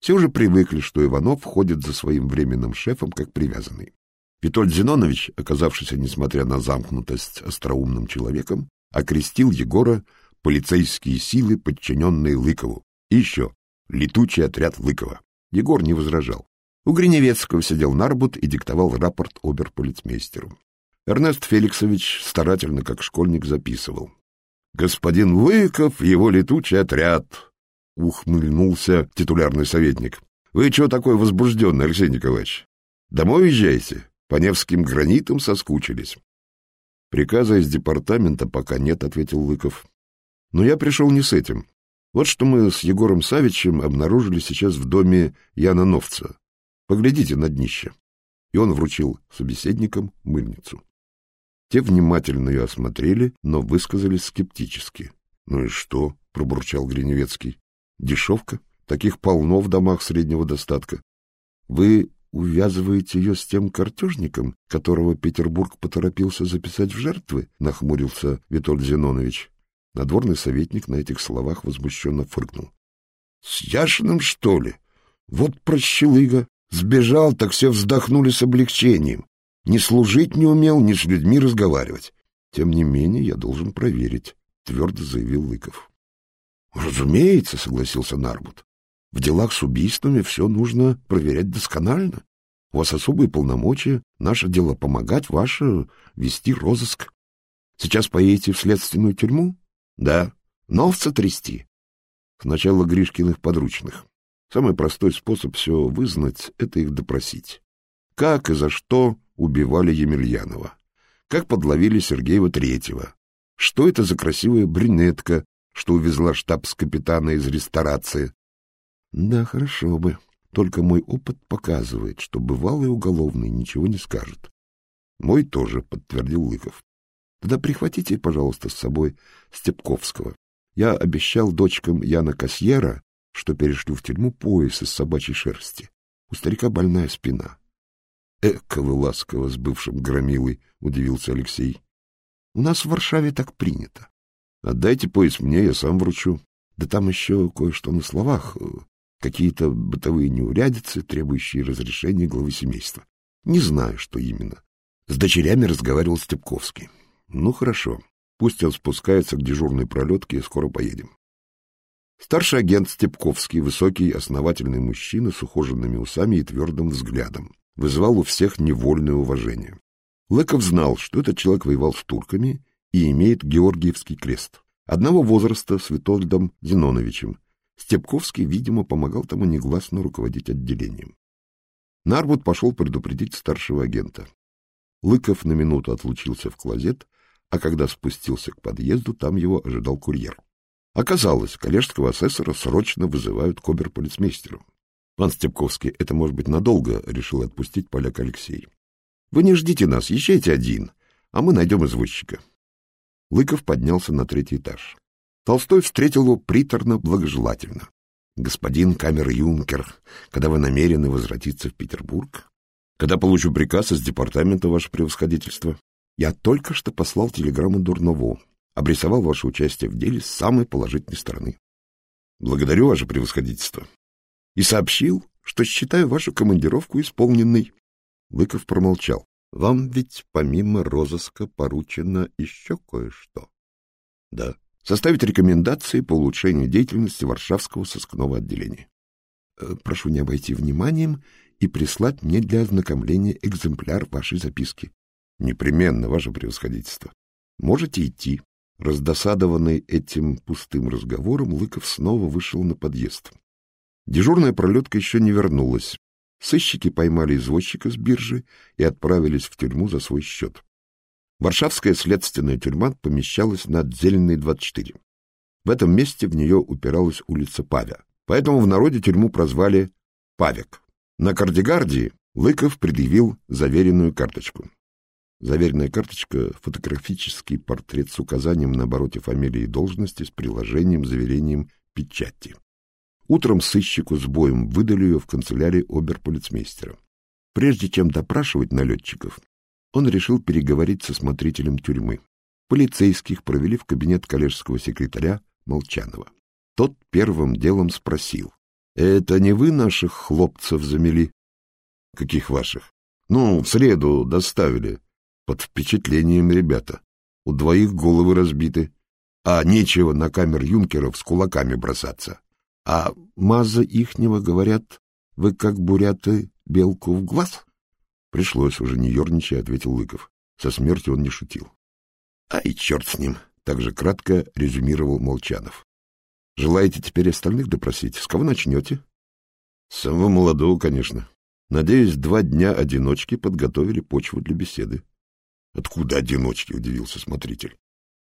Все уже привыкли, что Иванов ходит за своим временным шефом, как привязанный. Витольд Зинонович, оказавшийся, несмотря на замкнутость, остроумным человеком, окрестил Егора полицейские силы, подчиненные Лыкову, и еще летучий отряд Лыкова. Егор не возражал. У Гриневецкого сидел Нарбут и диктовал рапорт оберполицмейстеру. Эрнест Феликсович старательно, как школьник, записывал. «Господин Лыков, его летучий отряд!» — ухмыльнулся титулярный советник. «Вы чего такой возбужденный, Алексей Николаевич? Домой езжайте? По Невским гранитам соскучились?» «Приказа из департамента пока нет», — ответил Лыков. «Но я пришел не с этим. Вот что мы с Егором Савичем обнаружили сейчас в доме Яна Новца. Поглядите на днище. И он вручил собеседникам мыльницу. Те внимательно ее осмотрели, но высказались скептически. — Ну и что? — пробурчал Гриневецкий. — Дешевка. Таких полно в домах среднего достатка. Вы увязываете ее с тем картежником, которого Петербург поторопился записать в жертвы? — нахмурился Витольд Зинонович. Надворный советник на этих словах возмущенно фыркнул. — С Яшиным, что ли? Вот прощелыга. Сбежал, так все вздохнули с облегчением. Ни служить не умел, ни с людьми разговаривать. Тем не менее, я должен проверить, — твердо заявил Лыков. — Разумеется, — согласился Нарбут. — В делах с убийствами все нужно проверять досконально. У вас особые полномочия, наше дело помогать, ваше — вести розыск. Сейчас поедете в следственную тюрьму? Да, новца трясти. Сначала Гришкиных подручных. Самый простой способ все вызнать — это их допросить. Как и за что убивали Емельянова? Как подловили Сергеева Третьего? Что это за красивая брюнетка, что увезла штабс-капитана из ресторации? Да, хорошо бы. Только мой опыт показывает, что бывалый уголовный ничего не скажет. Мой тоже, — подтвердил Лыков. Тогда прихватите, пожалуйста, с собой Степковского. Я обещал дочкам Яна Касьера, что перешлю в тюрьму пояс из собачьей шерсти. У старика больная спина. Эка вы ласково с бывшим громилой, — удивился Алексей. У нас в Варшаве так принято. Отдайте пояс мне, я сам вручу. Да там еще кое-что на словах, э, какие-то бытовые неурядицы, требующие разрешения главы семейства. Не знаю, что именно. С дочерями разговаривал Степковский. Ну, хорошо. Пусть он спускается к дежурной пролетке, и скоро поедем. Старший агент Степковский, высокий, основательный мужчина с ухоженными усами и твердым взглядом, вызывал у всех невольное уважение. Лыков знал, что этот человек воевал с турками и имеет Георгиевский крест. Одного возраста с Витольдом Зиноновичем. Степковский, видимо, помогал тому негласно руководить отделением. Нарбут пошел предупредить старшего агента. Лыков на минуту отлучился в клозет, а когда спустился к подъезду, там его ожидал курьер. Оказалось, коллежского асессора срочно вызывают к оберполицмейстеру. Пан Степковский, это может быть надолго, решил отпустить поляк Алексей. Вы не ждите нас, езжайте один, а мы найдем извозчика. Лыков поднялся на третий этаж. Толстой встретил его приторно-благожелательно. Господин камер-юнкер, когда вы намерены возвратиться в Петербург? Когда получу приказ из департамента, ваше превосходительство? Я только что послал телеграмму Дурнову обрисовал ваше участие в деле с самой положительной стороны. Благодарю, ваше превосходительство. И сообщил, что считаю вашу командировку исполненной. Лыков промолчал. Вам ведь помимо розыска поручено еще кое-что. Да. Составить рекомендации по улучшению деятельности Варшавского сыскного отделения. Э, прошу не обойти вниманием и прислать мне для ознакомления экземпляр вашей записки. Непременно, ваше превосходительство. Можете идти. Раздосадованный этим пустым разговором, Лыков снова вышел на подъезд. Дежурная пролетка еще не вернулась. Сыщики поймали извозчика с биржи и отправились в тюрьму за свой счет. Варшавская следственная тюрьма помещалась на Зеленой 24. В этом месте в нее упиралась улица Павя, поэтому в народе тюрьму прозвали Павек. На Кардигардии Лыков предъявил заверенную карточку. Заверенная карточка — фотографический портрет с указанием на обороте фамилии и должности с приложением, заверением печати. Утром сыщику с боем выдали ее в канцелярии оберполицмейстера. Прежде чем допрашивать налетчиков, он решил переговорить со смотрителем тюрьмы. Полицейских провели в кабинет коллежского секретаря Молчанова. Тот первым делом спросил. — Это не вы наших хлопцев замели? — Каких ваших? — Ну, в среду доставили. Под впечатлением ребята. У двоих головы разбиты. А нечего на камер юнкеров с кулаками бросаться. А маза ихнего, говорят, вы как буряты белку в глаз? Пришлось уже не ерничая, ответил Лыков. Со смертью он не шутил. Ай, черт с ним, так же кратко резюмировал Молчанов. Желаете теперь остальных допросить? С кого начнете? Самого молодого, конечно. Надеюсь, два дня одиночки подготовили почву для беседы. Откуда одиночки, удивился смотритель.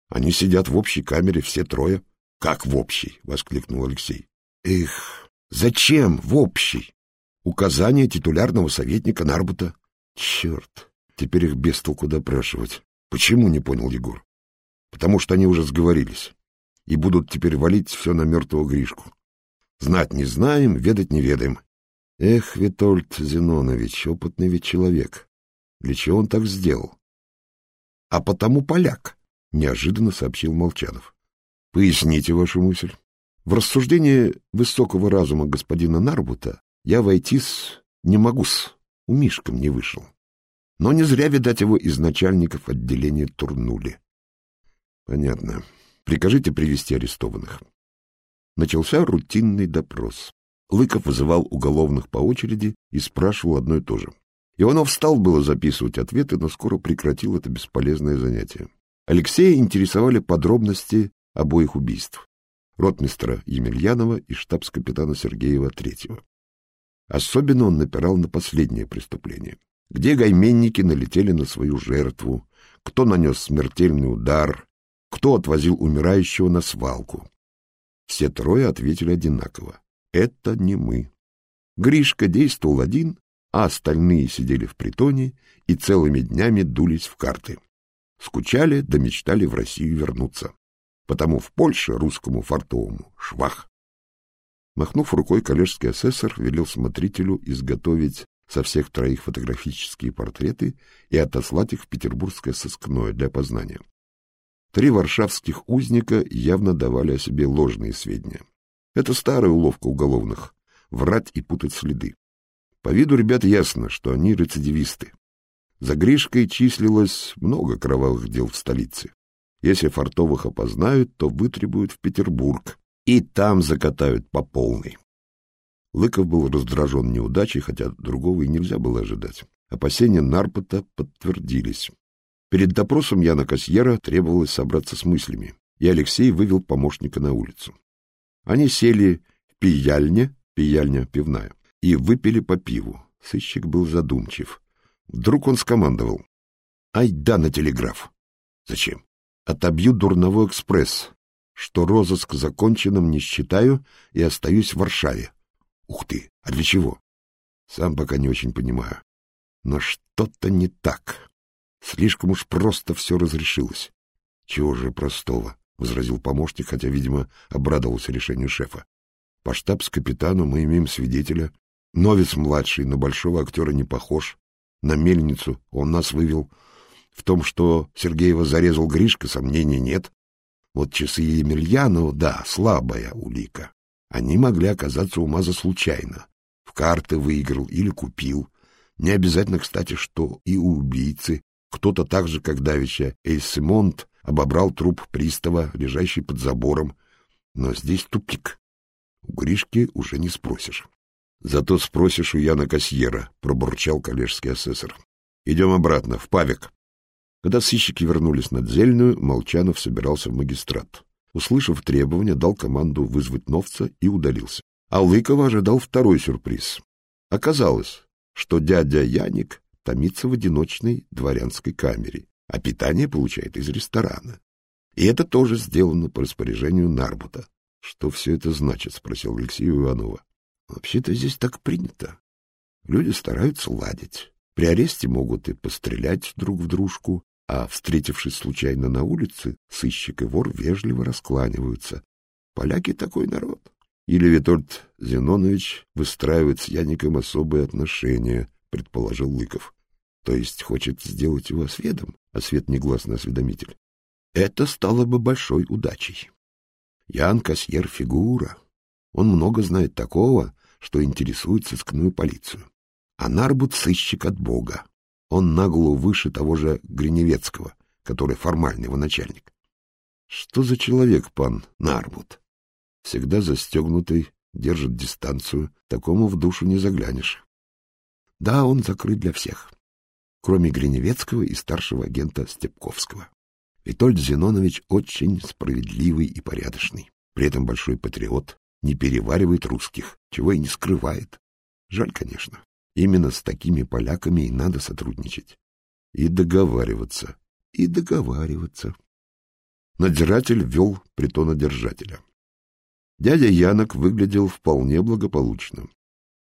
Они сидят в общей камере все трое. Как в общей? воскликнул Алексей. Эх, зачем в общей? Указание титулярного советника Нарбута. Черт, теперь их без толку допрашивать. Почему, не понял Егор? Потому что они уже сговорились и будут теперь валить все на мертвого Гришку. Знать не знаем, ведать не ведаем. Эх, Витольд Зинонович, опытный ведь человек. Для чего он так сделал? а потому поляк, — неожиданно сообщил Молчанов. — Поясните вашу мысль. В рассуждение высокого разума господина Нарбута я войти-с не могу-с, у Мишкам не вышел. Но не зря, видать, его из начальников отделения турнули. — Понятно. Прикажите привести арестованных. Начался рутинный допрос. Лыков вызывал уголовных по очереди и спрашивал одно и то же. Иванов стал было записывать ответы, но скоро прекратил это бесполезное занятие. Алексея интересовали подробности обоих убийств — ротмистра Емельянова и штабс-капитана Сергеева Третьего. Особенно он напирал на последнее преступление. Где гайменники налетели на свою жертву, кто нанес смертельный удар, кто отвозил умирающего на свалку. Все трое ответили одинаково. Это не мы. Гришка действовал один, а остальные сидели в притоне и целыми днями дулись в карты. Скучали да мечтали в Россию вернуться. Потому в Польше русскому фартовому швах. Махнув рукой, коллежский асессор велел смотрителю изготовить со всех троих фотографические портреты и отослать их в петербургское сыскное для опознания. Три варшавских узника явно давали о себе ложные сведения. Это старая уловка уголовных — врать и путать следы. По виду ребят ясно, что они рецидивисты. За Гришкой числилось много кровавых дел в столице. Если фартовых опознают, то вытребуют в Петербург, и там закатают по полной. Лыков был раздражен неудачей, хотя другого и нельзя было ожидать. Опасения Нарпота подтвердились. Перед допросом Яна Касьера требовалось собраться с мыслями, и Алексей вывел помощника на улицу. Они сели в пияльне, пияльня пивная, и выпили по пиву. Сыщик был задумчив. Вдруг он скомандовал. — Ай да на телеграф. — Зачем? — Отобью дурновой экспресс, что розыск законченным не считаю и остаюсь в Варшаве. Ух ты, а для чего? Сам пока не очень понимаю. Но что-то не так. Слишком уж просто все разрешилось. Чего же простого? — возразил помощник, хотя, видимо, обрадовался решению шефа. По штабс-капитану мы имеем свидетеля. Новец-младший на большого актера не похож. На мельницу он нас вывел. В том, что Сергеева зарезал Гришка, сомнений нет. Вот часы Емельянова, да, слабая улика. Они могли оказаться у Маза случайно. В карты выиграл или купил. Не обязательно, кстати, что и у убийцы. Кто-то так же, как давеча Эйсемонт, обобрал труп пристава, лежащий под забором. Но здесь тупик. У Гришки уже не спросишь. Зато спросишь у Яна Касьера, — пробурчал коллежский асессор. Идем обратно, в Павик. Когда сыщики вернулись на Дзельную, Молчанов собирался в магистрат. Услышав требования, дал команду вызвать новца и удалился. А Лыкова ожидал второй сюрприз. Оказалось, что дядя Яник томится в одиночной дворянской камере, а питание получает из ресторана. И это тоже сделано по распоряжению Нарбута. — Что все это значит? — спросил Алексей Иванова. — Вообще-то здесь так принято. Люди стараются ладить. При аресте могут и пострелять друг в дружку, а, встретившись случайно на улице, сыщик и вор вежливо раскланиваются. Поляки такой народ. Или Витольд Зенонович выстраивает с Яником особые отношения, предположил Лыков. То есть хочет сделать его сведом, а свет негласный осведомитель. Это стало бы большой удачей. Ян Кассьер фигура. Он много знает такого, что интересует сыскную полицию. А Нарбут сыщик от бога. Он нагло выше того же Гриневецкого, который формальный его начальник. Что за человек, пан Нарбут? Всегда застегнутый, держит дистанцию, такому в душу не заглянешь. Да, он закрыт для всех, кроме Гриневецкого и старшего агента Степковского. Витольд Зинонович очень справедливый и порядочный, при этом большой патриот, не переваривает русских, чего и не скрывает. Жаль, конечно. Именно с такими поляками и надо сотрудничать. И договариваться. И договариваться. Надзиратель вел притонодержателя. Дядя Янок выглядел вполне благополучно.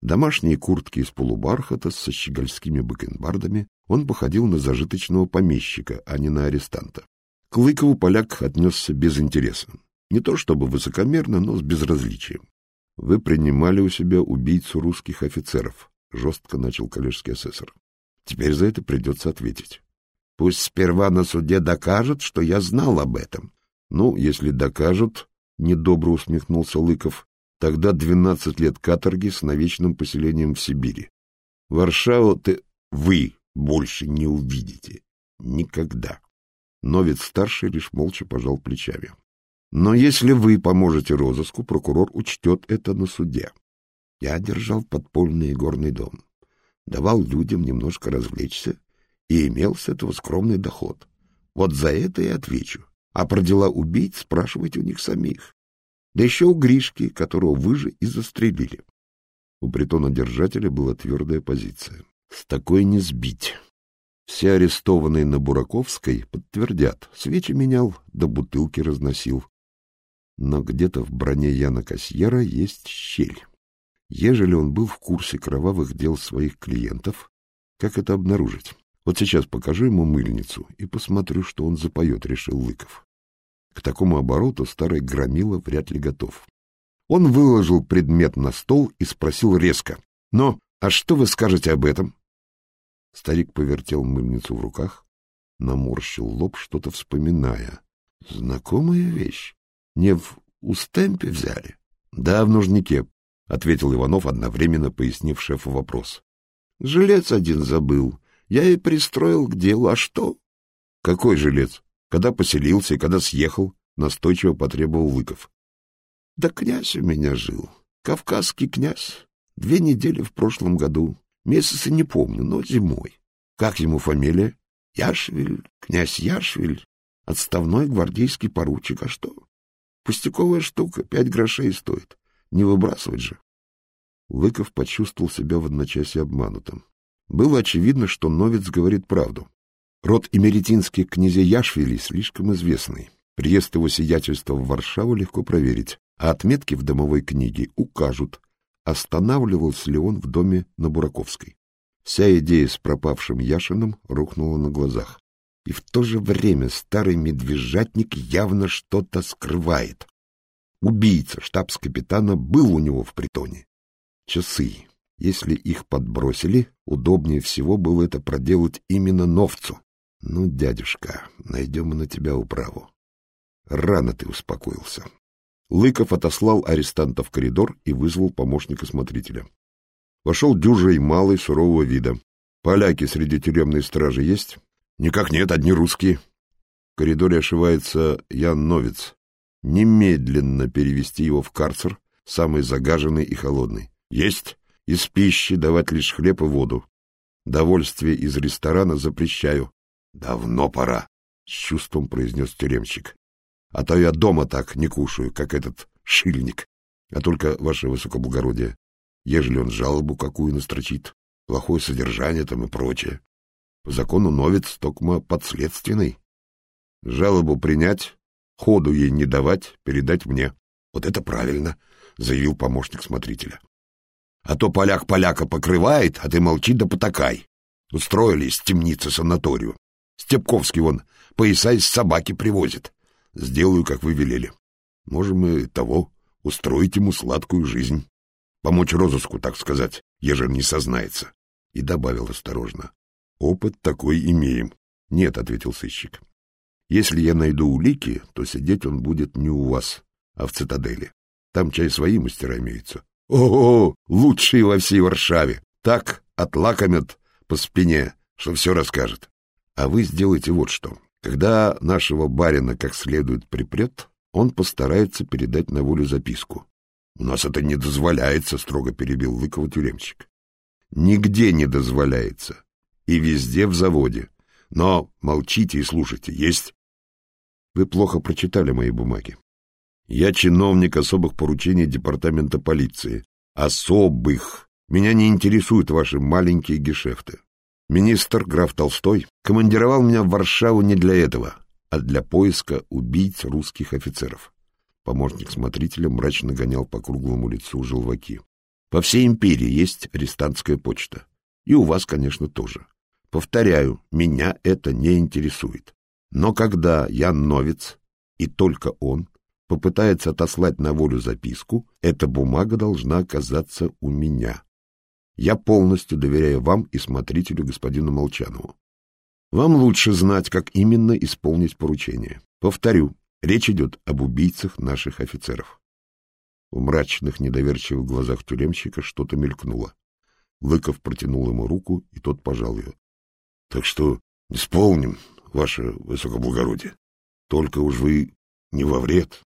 Домашние куртки из полубархата со щегольскими бакенбардами он походил на зажиточного помещика, а не на арестанта. К Лыкову поляк отнесся без интереса. Не то чтобы высокомерно, но с безразличием. Вы принимали у себя убийцу русских офицеров, — жестко начал коллежский асессор. — Теперь за это придется ответить. — Пусть сперва на суде докажут, что я знал об этом. — Ну, если докажут, — недобро усмехнулся Лыков, — тогда двенадцать лет каторги с навечным поселением в Сибири. Варшаву ты... вы больше не увидите. Никогда. Новец-старший лишь молча пожал плечами. Но если вы поможете розыску, прокурор учтет это на суде. Я держал подпольный горный дом, давал людям немножко развлечься и имел с этого скромный доход. Вот за это и отвечу. А про дела убийц спрашивайте у них самих. Да еще у Гришки, которого вы же и застрелили. У притона держателя была твердая позиция. С такой не сбить. Все арестованные на Бураковской подтвердят. Свечи менял, да бутылки разносил. Но где-то в броне Яна Касьера есть щель. Ежели он был в курсе кровавых дел своих клиентов, как это обнаружить? Вот сейчас покажу ему мыльницу и посмотрю, что он запоет, — решил Лыков. К такому обороту старый громила вряд ли готов. Он выложил предмет на стол и спросил резко. — Но, а что вы скажете об этом? Старик повертел мыльницу в руках, наморщил лоб, что-то вспоминая. — Знакомая вещь. Не в Устемпе взяли? — Да, в нужнике, — ответил Иванов, одновременно пояснив шефу вопрос. — Жилец один забыл. Я и пристроил к делу. А что? — Какой жилец? Когда поселился и когда съехал? — настойчиво потребовал Лыков. — Да князь у меня жил. Кавказский князь. Две недели в прошлом году. Месяца не помню, но зимой. Как ему фамилия? Яшвиль, князь Яшвиль. Отставной гвардейский поручик. А что? Пустяковая штука, пять грошей стоит. Не выбрасывать же. Лыков почувствовал себя в одночасье обманутым. Было очевидно, что Новец говорит правду. Род эмеретинских князей Яшвили слишком известный. Приезд его сиятельства в Варшаву легко проверить, а отметки в домовой книге укажут, останавливался ли он в доме на Бураковской. Вся идея с пропавшим Яшиным рухнула на глазах. И в то же время старый медвежатник явно что-то скрывает. Убийца штабс-капитана был у него в притоне. Часы. Если их подбросили, удобнее всего было это проделать именно Новцу. Ну, дядюшка, найдем мы на тебя управу. Рано ты успокоился. Лыков отослал арестанта в коридор и вызвал помощника смотрителя. Вошел дюжий малый сурового вида. Поляки среди тюремной стражи есть? Никак нет, одни русские. В коридоре ошивается Ян Новец. Немедленно перевести его в карцер, самый загаженный и холодный. Есть. Из пищи давать лишь хлеб и воду. Довольствие из ресторана запрещаю. Давно пора, — с чувством произнес тюремщик. А то я дома так не кушаю, как этот шильник. А только, ваше высокоблагородие, ежели он жалобу какую настрочит, плохое содержание там и прочее. По закону новец токмо подследственный. Жалобу принять, ходу ей не давать, передать мне. Вот это правильно, — заявил помощник смотрителя. А то поляк поляка покрывает, а ты молчи да потакай. Устроили из темницы санаторию. Степковский вон пояса из собаки привозит. Сделаю, как вы велели. Можем и того, устроить ему сладкую жизнь. Помочь розыску, так сказать, ежели не сознается. И добавил осторожно. Опыт такой имеем. Нет, ответил сыщик. Если я найду улики, то сидеть он будет не у вас, а в цитадели. Там чай свои мастера имеются. О, -о лучшие во всей Варшаве. Так отлакомят по спине, что все расскажет. А вы сделайте вот что. Когда нашего барина как следует припрет, он постарается передать на волю записку. — У нас это не дозволяется, — строго перебил Лыкова тюремщик. — Нигде не дозволяется и везде в заводе. Но молчите и слушайте. Есть? Вы плохо прочитали мои бумаги. Я чиновник особых поручений департамента полиции. Особых. Меня не интересуют ваши маленькие гешефты. Министр граф Толстой командировал меня в Варшаву не для этого, а для поиска убийц русских офицеров. Помощник смотрителя мрачно гонял по круглому лицу желваки. По всей империи есть арестантская почта. И у вас, конечно, тоже. Повторяю, меня это не интересует. Но когда Ян Новец, и только он, попытается отослать на волю записку, эта бумага должна оказаться у меня. Я полностью доверяю вам и смотрителю господину Молчанову. Вам лучше знать, как именно исполнить поручение. Повторю, речь идет об убийцах наших офицеров. В мрачных, недоверчивых глазах тюремщика что-то мелькнуло. Лыков протянул ему руку, и тот пожал ее. Так что исполним, ваше высокоблагородие. Только уж вы не во вред,